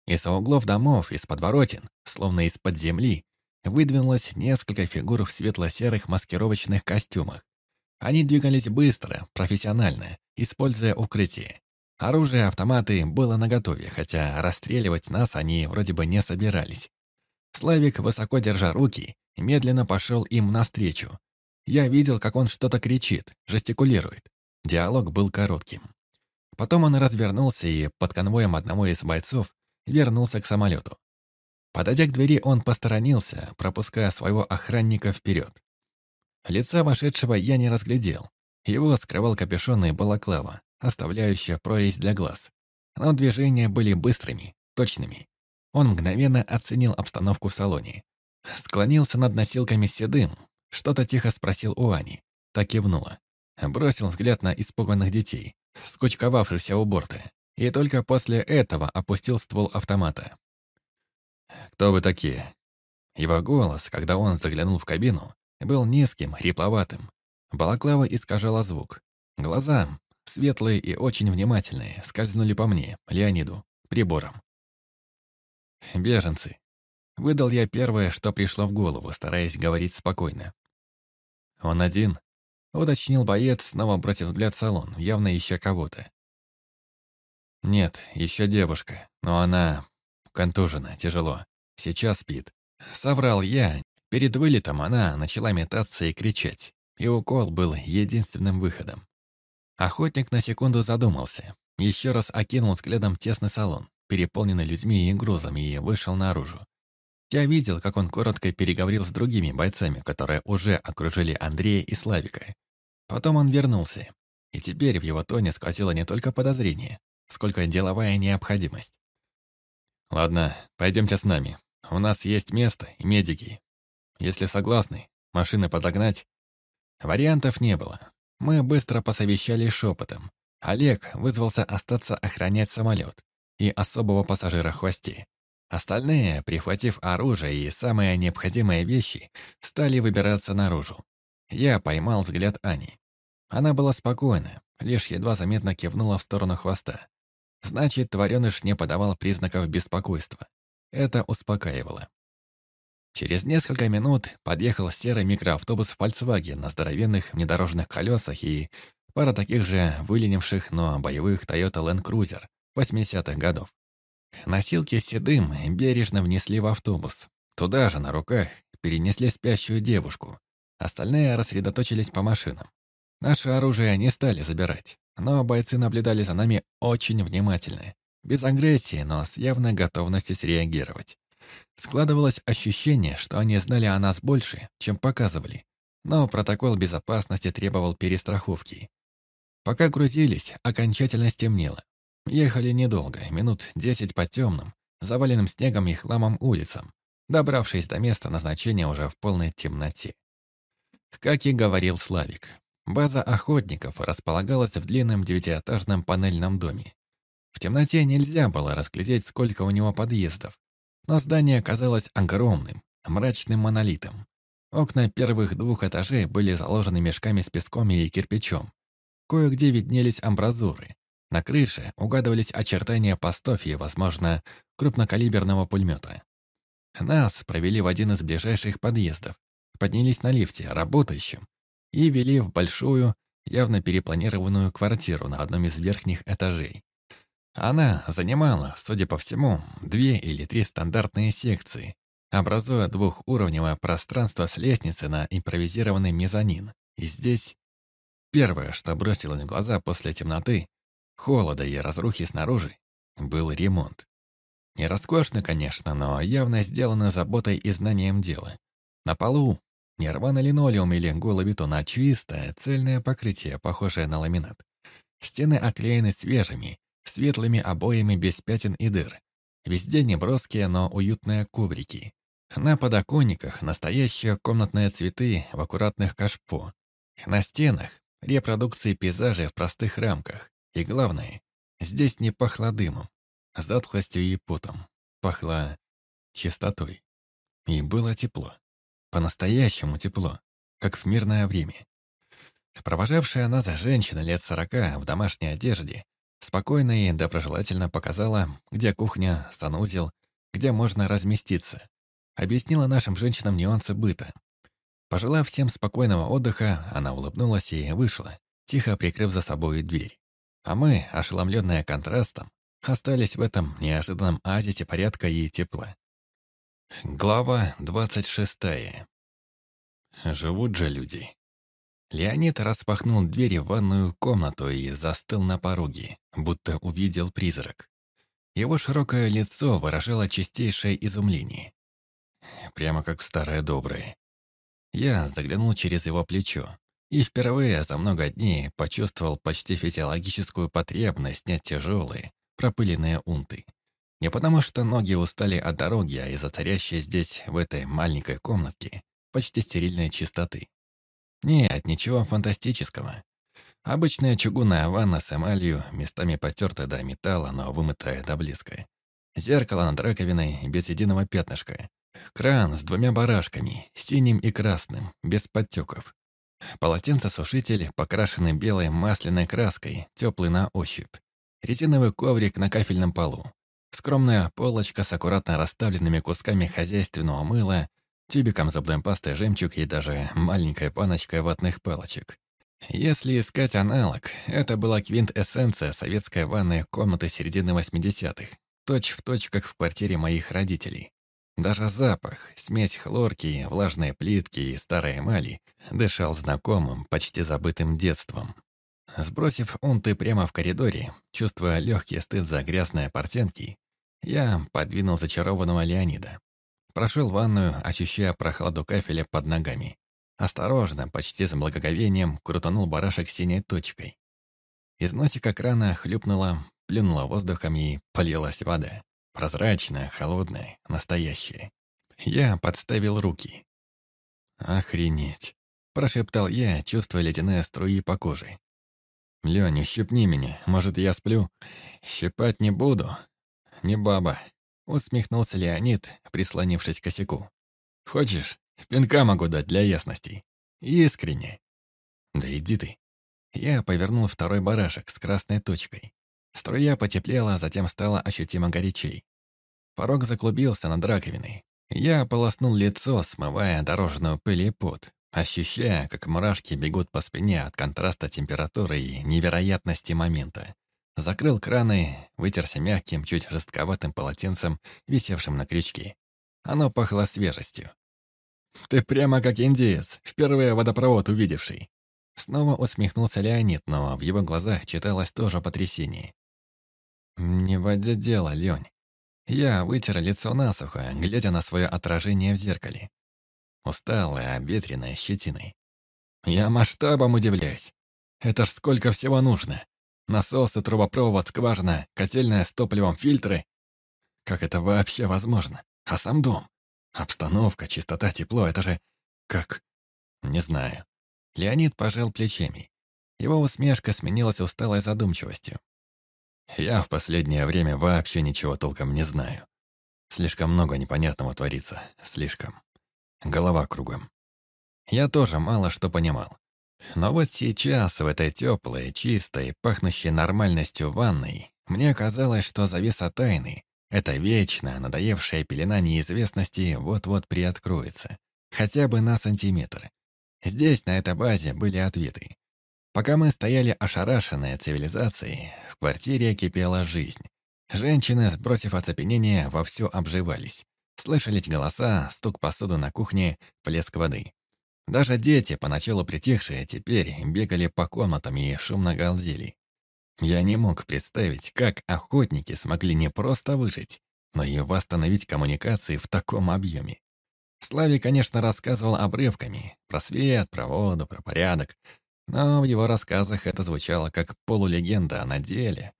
Из-за углов домов, из подворотен, словно из-под земли, выдвинулось несколько фигур в светло-серых маскировочных костюмах. Они двигались быстро, профессионально, используя укрытие. Оружие, автоматы было наготове, хотя расстреливать нас они вроде бы не собирались. Славик, высоко держа руки, медленно пошел им навстречу. Я видел, как он что-то кричит, жестикулирует. Диалог был коротким. Потом он развернулся и, под конвоем одного из бойцов, вернулся к самолету. Подойдя к двери, он посторонился, пропуская своего охранника вперед. Лица вошедшего я не разглядел. Его скрывал капюшон и балаклава, оставляющая прорезь для глаз. Но движения были быстрыми, точными. Он мгновенно оценил обстановку в салоне. Склонился над носилками седым, что-то тихо спросил у Ани. Так кивнула. Бросил взгляд на испуганных детей, скучковавшихся у борта, и только после этого опустил ствол автомата. «Кто вы такие?» Его голос, когда он заглянул в кабину, был низким, хрипловатым. Балаклава искажала звук. Глаза, светлые и очень внимательные, скользнули по мне, Леониду, прибором. «Беженцы». Выдал я первое, что пришло в голову, стараясь говорить спокойно. «Он один?» — уточнил боец, снова бросив взгляд в салон, явно ища кого-то. «Нет, еще девушка, но она контужена, тяжело. Сейчас спит». Соврал я. Перед вылетом она начала метаться и кричать, и укол был единственным выходом. Охотник на секунду задумался, еще раз окинул взглядом тесный салон переполненный людьми и грузами, и вышел наружу. Я видел, как он коротко переговорил с другими бойцами, которые уже окружили Андрея и Славика. Потом он вернулся, и теперь в его тоне сквозило не только подозрение, сколько деловая необходимость. «Ладно, пойдемте с нами. У нас есть место и медики. Если согласны, машины подогнать? Вариантов не было. Мы быстро посовещались шепотом. Олег вызвался остаться охранять самолет и особого пассажира в. Остальные, прихватив оружие и самые необходимые вещи, стали выбираться наружу. Я поймал взгляд Ани. Она была спокойна, лишь едва заметно кивнула в сторону хвоста. Значит, твареныш не подавал признаков беспокойства. Это успокаивало. Через несколько минут подъехал серый микроавтобус Volkswagen на здоровенных внедорожных колесах и пара таких же выленивших, но боевых Toyota Land Cruiser 80-х годов. Носилки седым бережно внесли в автобус. Туда же, на руках, перенесли спящую девушку. Остальные рассредоточились по машинам. Наше оружие не стали забирать, но бойцы наблюдали за нами очень внимательно. Без агрессии, но с явной готовностью среагировать. Складывалось ощущение, что они знали о нас больше, чем показывали. Но протокол безопасности требовал перестраховки. Пока грузились, окончательно стемнело. Ехали недолго, минут десять по темным, заваленным снегом и хламом улицам, добравшись до места назначения уже в полной темноте. Как и говорил Славик, база охотников располагалась в длинном девятиэтажном панельном доме. В темноте нельзя было разглядеть, сколько у него подъездов, но здание казалось огромным, мрачным монолитом. Окна первых двух этажей были заложены мешками с песком и кирпичом. Кое-где виднелись амбразуры, на крыше угадывались очертания постов и, возможно, крупнокалиберного пулемета. Нас провели в один из ближайших подъездов, поднялись на лифте, работающем, и вели в большую, явно перепланированную квартиру на одном из верхних этажей. Она занимала, судя по всему, две или три стандартные секции, образуя двухуровневое пространство с лестницы на импровизированный мезонин. И здесь первое, что бросилось в глаза после темноты, холода и разрухи снаружи, был ремонт. Не роскошно, конечно, но явно сделано заботой и знанием дела. На полу не рваный линолеум или голый а чистое, цельное покрытие, похожее на ламинат. Стены оклеены свежими, светлыми обоями без пятен и дыр. Везде неброские, но уютные коврики. На подоконниках настоящие комнатные цветы в аккуратных кашпо. На стенах репродукции пейзажей в простых рамках. И главное, здесь не пахло дымом, затхлостью и потом. Пахло чистотой. И было тепло. По-настоящему тепло, как в мирное время. Провожавшая нас женщина лет сорока в домашней одежде спокойно и доброжелательно показала, где кухня, санузел, где можно разместиться. Объяснила нашим женщинам нюансы быта. Пожелав всем спокойного отдыха, она улыбнулась и вышла, тихо прикрыв за собой дверь. А мы, ошеломленные контрастом, остались в этом неожиданном адите порядка и тепла. Глава двадцать шестая. Живут же люди. Леонид распахнул дверь в ванную комнату и застыл на пороге, будто увидел призрак. Его широкое лицо выражало чистейшее изумление. Прямо как старое доброе. Я заглянул через его плечо, и впервые за много дней почувствовал почти физиологическую потребность снять тяжелые, пропыленные унты. Не потому что ноги устали от дороги, а из-за царящей здесь, в этой маленькой комнатке, почти стерильной чистоты. Нет, ничего фантастического. Обычная чугунная ванна с эмалью, местами потертая до металла, но вымытая до блеска. Зеркало над раковиной без единого пятнышка. Кран с двумя барашками, синим и красным, без подтеков. Полотенцесушитель, покрашенный белой масляной краской, теплый на ощупь. Резиновый коврик на кафельном полу. Скромная полочка с аккуратно расставленными кусками хозяйственного мыла, тюбиком зубной пасты жемчуг и даже маленькой баночкой ватных палочек. Если искать аналог, это была квинтэссенция советской ванной комнаты середины 80-х, точь-в-точь, как в квартире моих родителей. Даже запах, смесь хлорки, влажной плитки и старой эмали дышал знакомым, почти забытым детством. Сбросив унты прямо в коридоре, чувствуя легкий стыд за грязные портянки, я подвинул зачарованного Леонида. Прошел ванную, ощущая прохладу кафеля под ногами. Осторожно, почти с благоговением, крутанул барашек синей точкой. Из носика крана хлюпнула, плюнула воздухом и полилась вода. Прозрачная, холодная, настоящая. Я подставил руки. «Охренеть!» — прошептал я, чувствуя ледяные струи по коже. «Лёня, щипни меня, может, я сплю?» «Щипать не буду. Не баба», — усмехнулся Леонид, прислонившись к косяку. «Хочешь, пинка могу дать для ясности. Искренне». «Да иди ты». Я повернул второй барашек с красной точкой. Струя потеплела, затем стала ощутимо горячей. Порог заклубился над раковиной. Я ополоснул лицо, смывая дорожную пыль и пот, ощущая, как мурашки бегут по спине от контраста температуры и невероятности момента. Закрыл краны, вытерся мягким, чуть жестковатым полотенцем, висевшим на крючке. Оно пахло свежестью. «Ты прямо как индеец, впервые водопровод увидевший». Снова усмехнулся Леонид, но в его глазах читалось тоже потрясение. «Не водя дело, Лень. Я вытер лицо насухо, глядя на свое отражение в зеркале. Усталое, обветренное, щетиной. Я масштабом удивляюсь. Это ж сколько всего нужно. Насосы, трубопровод, скважина, котельная с топливом, фильтры. Как это вообще возможно? А сам дом? Обстановка, чистота, тепло — это же... Как? Не знаю. Леонид пожал плечами. Его усмешка сменилась усталой задумчивостью. Я в последнее время вообще ничего толком не знаю. Слишком много непонятного творится. Слишком. Голова кругом. Я тоже мало что понимал. Но вот сейчас, в этой теплой, чистой, пахнущей нормальностью ванной, мне казалось, что завеса тайны, эта вечная, надоевшая пелена неизвестности вот-вот приоткроется. Хотя бы на сантиметр. Здесь, на этой базе, были ответы. Пока мы стояли ошарашенные цивилизацией, в квартире кипела жизнь. Женщины, сбросив оцепенение, вовсю обживались. Слышались голоса, стук посуды на кухне, плеск воды. Даже дети, поначалу притихшие, теперь бегали по комнатам и шумно галдели. Я не мог представить, как охотники смогли не просто выжить, но и восстановить коммуникации в таком объеме. Слави, конечно, рассказывал обрывками, про свет, про воду, про порядок, но в его рассказах это звучало как полулегенда, на деле...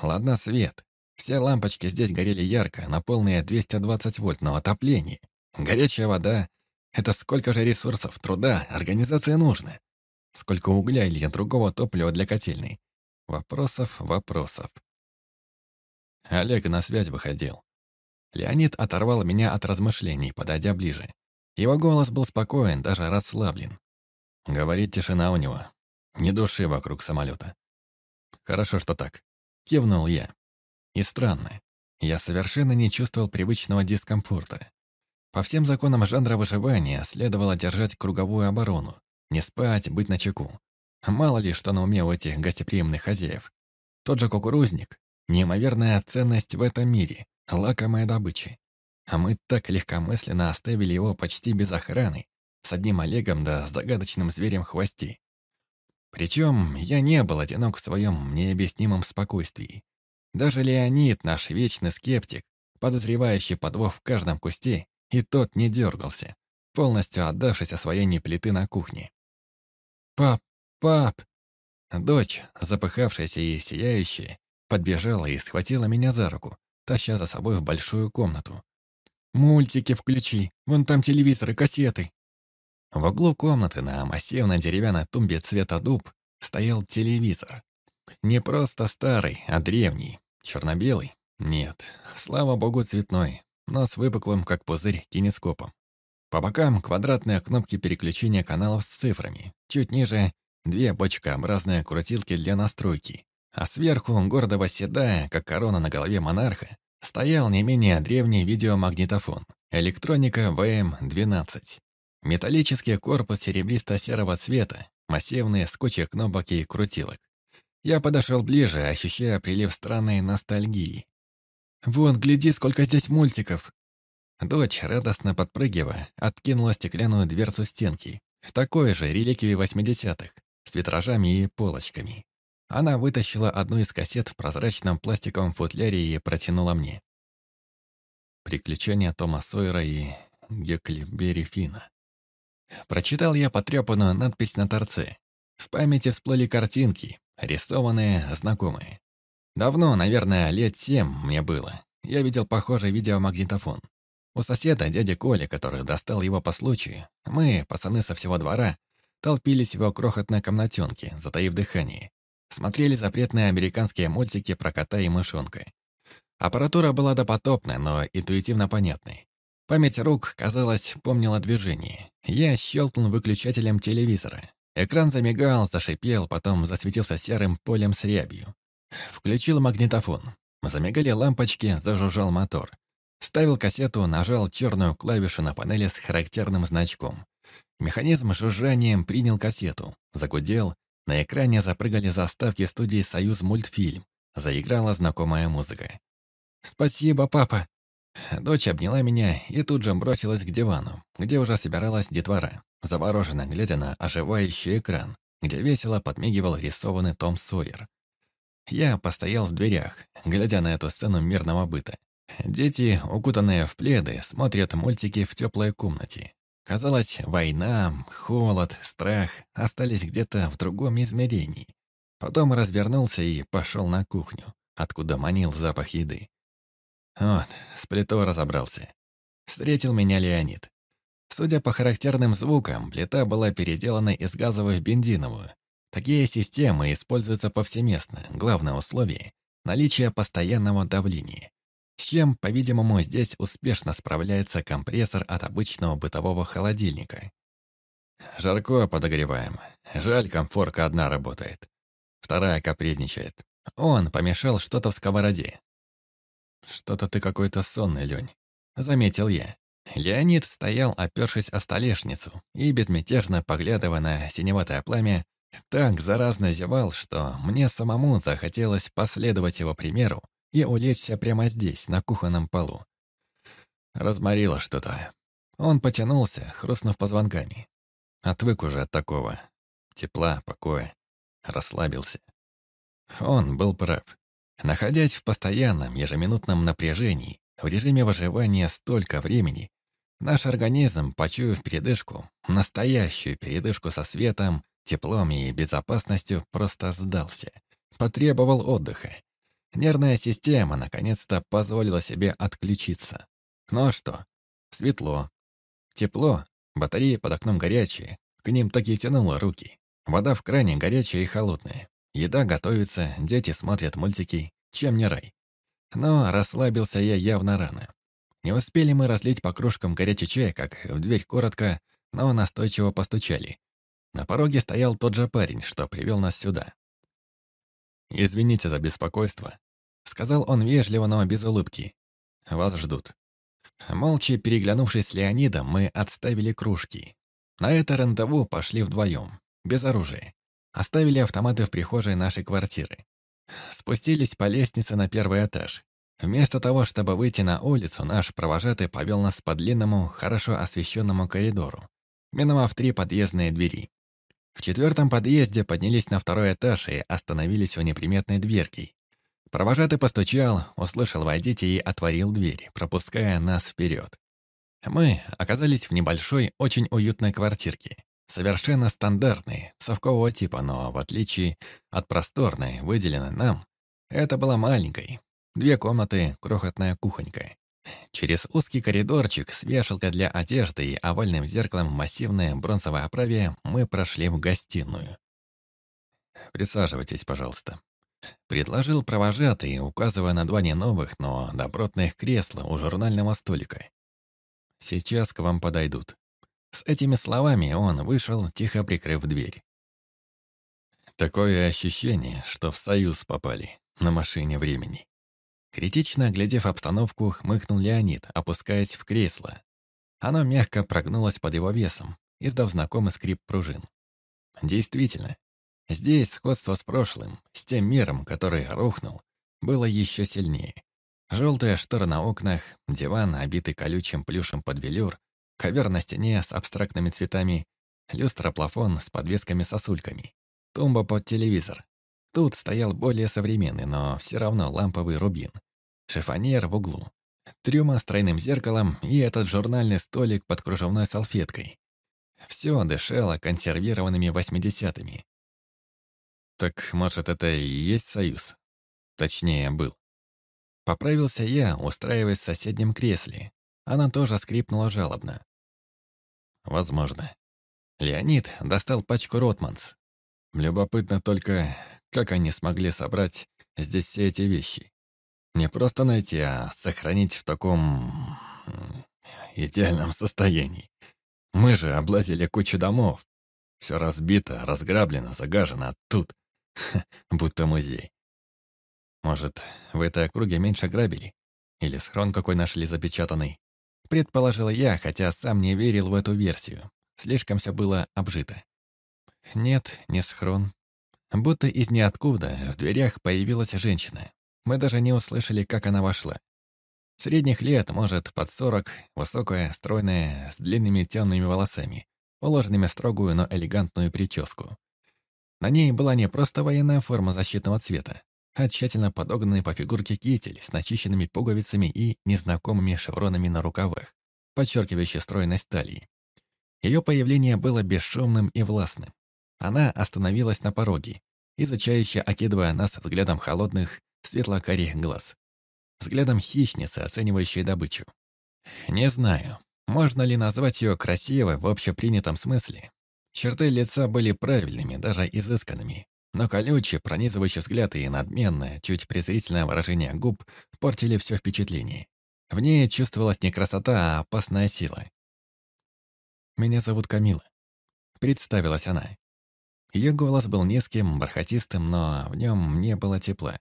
Ладно, свет. Все лампочки здесь горели ярко, на полные 220 вольт, но отопление. Горячая вода. Это сколько же ресурсов, труда, организации нужно? Сколько угля или другого топлива для котельной? Вопросов, вопросов. Олег на связь выходил. Леонид оторвал меня от размышлений, подойдя ближе. Его голос был спокоен, даже расслаблен. Говорит, тишина у него. Ни души вокруг самолета. Хорошо, что так. Кивнул я. И странно. Я совершенно не чувствовал привычного дискомфорта. По всем законам жанра выживания следовало держать круговую оборону. Не спать, быть начеку. Мало ли, что на уме у этих гостеприимных хозяев. Тот же кукурузник — неимоверная ценность в этом мире, лакомая добыча. А мы так легкомысленно оставили его почти без охраны, с одним Олегом да с загадочным зверем в хвосте. Причем я не был одинок в своем необъяснимом спокойствии. Даже Леонид, наш вечный скептик, подозревающий подвох в каждом кусте, и тот не дергался, полностью отдавшись освоению плиты на кухне. «Пап, пап!» Дочь, запыхавшаяся и сияющая, подбежала и схватила меня за руку, таща за собой в большую комнату. «Мультики включи, вон там телевизоры, кассеты!» В углу комнаты на массивной деревянной тумбе цвета дуб стоял телевизор. Не просто старый, а древний. Черно-белый? Нет. Слава богу, цветной, но с выпуклым, как пузырь, кинескопом. По бокам квадратные кнопки переключения каналов с цифрами. Чуть ниже — две бочкообразные крутилки для настройки. А сверху, гордо восседая, как корона на голове монарха, стоял не менее древний видеомагнитофон. Электроника ВМ-12. Металлический корпус серебристо-серого цвета, массивные скотчи кнопок и крутилок. Я подошел ближе, ощущая прилив странной ностальгии. «Вон, гляди, сколько здесь мультиков!» Дочь, радостно подпрыгивая, откинула стеклянную дверцу стенки. Такой же реликвии 80-х, с витражами и полочками. Она вытащила одну из кассет в прозрачном пластиковом футляре и протянула мне. «Приключения Тома Сойера и Геклибери Фина». Прочитал я потрепанную надпись на торце. В памяти всплыли картинки, рисованные, знакомые. Давно, наверное, лет семь мне было. Я видел похожий видеомагнитофон. У соседа, дяди Коли, который достал его по случаю, мы, пацаны со всего двора, толпились в его крохотной комнатенке, затаив дыхание. Смотрели запретные американские мультики про кота и мышонка. Аппаратура была допотопная, но интуитивно понятной. Память рук, казалось, помнила движение. Я щелкнул выключателем телевизора. Экран замигал, зашипел, потом засветился серым полем с рябью. Включил магнитофон. Замигали лампочки, зажужжал мотор. Ставил кассету, нажал черную клавишу на панели с характерным значком. Механизм жужжанием принял кассету, загудел, на экране запрыгали заставки студии «Союз мультфильм». Заиграла знакомая музыка. «Спасибо, папа!» Дочь обняла меня и тут же бросилась к дивану, где уже собиралась детвора, завороженно глядя на оживающий экран, где весело подмигивал рисованный Том Сойер. Я постоял в дверях, глядя на эту сцену мирного быта. Дети, укутанные в пледы, смотрят мультики в теплой комнате. Казалось, война, холод, страх остались где-то в другом измерении. Потом развернулся и пошел на кухню, откуда манил запах еды. Вот, с плитой разобрался. Встретил меня Леонид. Судя по характерным звукам, плита была переделана из газовой в бензиновую. Такие системы используются повсеместно. Главное условие — наличие постоянного давления. С чем, по-видимому, здесь успешно справляется компрессор от обычного бытового холодильника. Жарко подогреваем. Жаль, комфорка одна работает. Вторая капризничает. Он помешал что-то в сковороде. «Что-то ты какой-то сонный, Лень», — заметил я. Леонид стоял, опершись о столешницу, и, безмятежно поглядывая на синеватое пламя, так заразно зевал, что мне самому захотелось последовать его примеру и улечься прямо здесь, на кухонном полу. Разморило что-то. Он потянулся, хрустнув позвонками. Отвык уже от такого. Тепла, покоя. Расслабился. Он был прав. Находясь в постоянном ежеминутном напряжении, в режиме выживания столько времени, наш организм, почуяв передышку, настоящую передышку со светом, теплом и безопасностью, просто сдался. Потребовал отдыха. Нервная система наконец-то позволила себе отключиться. Ну а что? Светло. Тепло. Батареи под окном горячие. К ним так и тянуло руки. Вода в кране горячая и холодная. Еда готовится, дети смотрят мультики, чем не рай. Но расслабился я явно рано. Не успели мы разлить по кружкам горячий чай, как в дверь коротко, но настойчиво постучали. На пороге стоял тот же парень, что привел нас сюда. «Извините за беспокойство», — сказал он вежливо, но без улыбки. «Вас ждут». Молча переглянувшись с Леонидом, мы отставили кружки. На это рандеву пошли вдвоем, без оружия. Оставили автоматы в прихожей нашей квартиры. Спустились по лестнице на первый этаж. Вместо того, чтобы выйти на улицу, наш провожатый повел нас по длинному, хорошо освещенному коридору, миновав три подъездные двери. В четвертом подъезде поднялись на второй этаж и остановились у неприметной дверки. Провожатый постучал, услышал «Войдите» и отворил дверь, пропуская нас вперед. Мы оказались в небольшой, очень уютной квартирке. Совершенно стандартный, совкового типа, но в отличие от просторной, выделенной нам, это была маленькой. Две комнаты, крохотная кухонька. Через узкий коридорчик с вешалкой для одежды и овальным зеркалом в массивной бронзовой оправе мы прошли в гостиную. «Присаживайтесь, пожалуйста», — предложил провожатый, указывая на два не новых, но добротных кресла у журнального столика. «Сейчас к вам подойдут». С этими словами он вышел, тихо прикрыв дверь. Такое ощущение, что в союз попали, на машине времени. Критично глядев обстановку, хмыкнул Леонид, опускаясь в кресло. Оно мягко прогнулось под его весом, издав знакомый скрип пружин. Действительно, здесь сходство с прошлым, с тем миром, который рухнул, было еще сильнее. Желтая штора на окнах, диван, обитый колючим плюшем под велюр, ковер на стене с абстрактными цветами, люстра-плафон с подвесками-сосульками, тумба под телевизор. Тут стоял более современный, но все равно ламповый рубин. Шифоньер в углу. Трюма с тройным зеркалом и этот журнальный столик под кружевной салфеткой. Все дышало консервированными восьмидесятыми. Так, может, это и есть союз? Точнее, был. Поправился я, устраиваясь в соседнем кресле, Она тоже скрипнула жалобно. Возможно. Леонид достал пачку Ротманс. Любопытно только, как они смогли собрать здесь все эти вещи. Не просто найти, а сохранить в таком... идеальном состоянии. Мы же облазили кучу домов. Все разбито, разграблено, загажено, а тут... будто музей. Может, в этой округе меньше грабили? Или схрон какой нашли запечатанный? Предположил я, хотя сам не верил в эту версию. Слишком все было обжито. Нет, не схрон. Будто из ниоткуда в дверях появилась женщина. Мы даже не услышали, как она вошла. Средних лет, может, под сорок, высокая, стройная, с длинными темными волосами, уложенными строгую, но элегантную прическу. На ней была не просто военная форма защитного цвета, а тщательно подогнанный по фигурке китель с начищенными пуговицами и незнакомыми шевронами на рукавах, подчеркивающий стройность талии. Ее появление было бесшумным и властным. Она остановилась на пороге, изучающе окидывая нас взглядом холодных, светло-карих глаз. Взглядом хищницы, оценивающей добычу. Не знаю, можно ли назвать ее красивой в общепринятом смысле. Черты лица были правильными, даже изысканными. Но колючий, пронизывающий взгляд и надменное, чуть презрительное выражение губ портили все впечатление. В ней чувствовалась не красота, а опасная сила. «Меня зовут Камила», — представилась она. Ее голос был низким, бархатистым, но в нем не было тепла.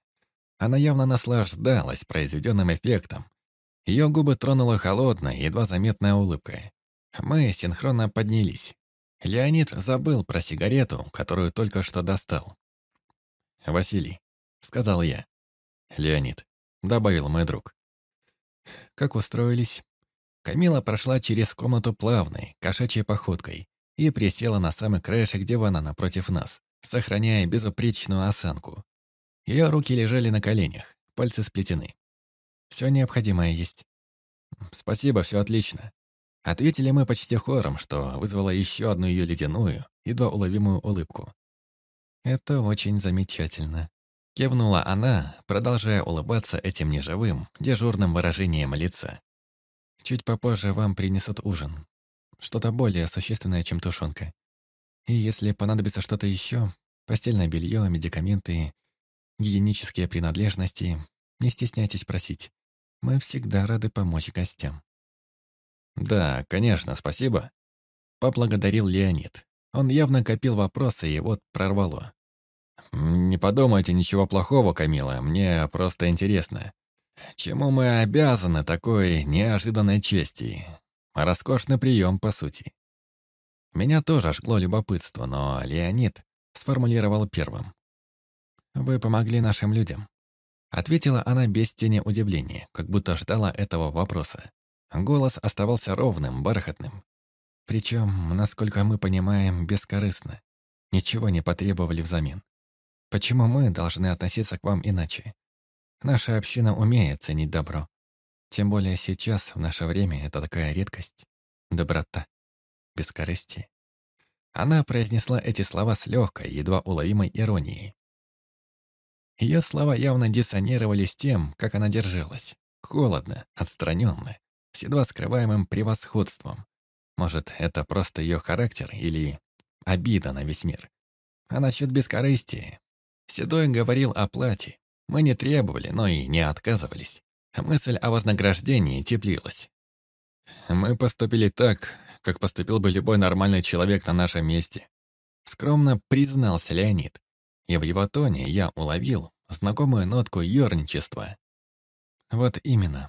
Она явно наслаждалась произведенным эффектом. Ее губы тронула холодная, едва заметная улыбка. Мы синхронно поднялись. Леонид забыл про сигарету, которую только что достал. «Василий», — сказал я. «Леонид», — добавил мой друг. Как устроились? Камила прошла через комнату плавной, кошачьей походкой и присела на самый краешек дивана напротив нас, сохраняя безупречную осанку. Ее руки лежали на коленях, пальцы сплетены. Все необходимое есть. Спасибо, все отлично. Ответили мы почти хором, что вызвало еще одну ее ледяную, едва уловимую улыбку. «Это очень замечательно», — кивнула она, продолжая улыбаться этим неживым, дежурным выражением лица. «Чуть попозже вам принесут ужин. Что-то более существенное, чем тушенка. И если понадобится что-то еще, постельное белье, медикаменты, гигиенические принадлежности, не стесняйтесь просить. Мы всегда рады помочь гостям». «Да, конечно, спасибо», — поблагодарил Леонид. Он явно копил вопросы, и вот прорвало. «Не подумайте ничего плохого, Камила, мне просто интересно. Чему мы обязаны такой неожиданной чести? Роскошный прием, по сути». Меня тоже жгло любопытство, но Леонид сформулировал первым. «Вы помогли нашим людям», — ответила она без тени удивления, как будто ждала этого вопроса. Голос оставался ровным, бархатным. Причем, насколько мы понимаем, бескорыстно. Ничего не потребовали взамен. Почему мы должны относиться к вам иначе? Наша община умеет ценить добро. Тем более сейчас, в наше время, это такая редкость. Доброта. Бескорыстие. Она произнесла эти слова с легкой, едва уловимой иронией. Ее слова явно диссонировали с тем, как она держалась. Холодно, отстраненно, с едва скрываемым превосходством. Может, это просто ее характер или обида на весь мир. А насчет бескорыстия... Седой говорил о плате. Мы не требовали, но и не отказывались. Мысль о вознаграждении теплилась. Мы поступили так, как поступил бы любой нормальный человек на нашем месте. Скромно признался Леонид. И в его тоне я уловил знакомую нотку ёрничества. Вот именно.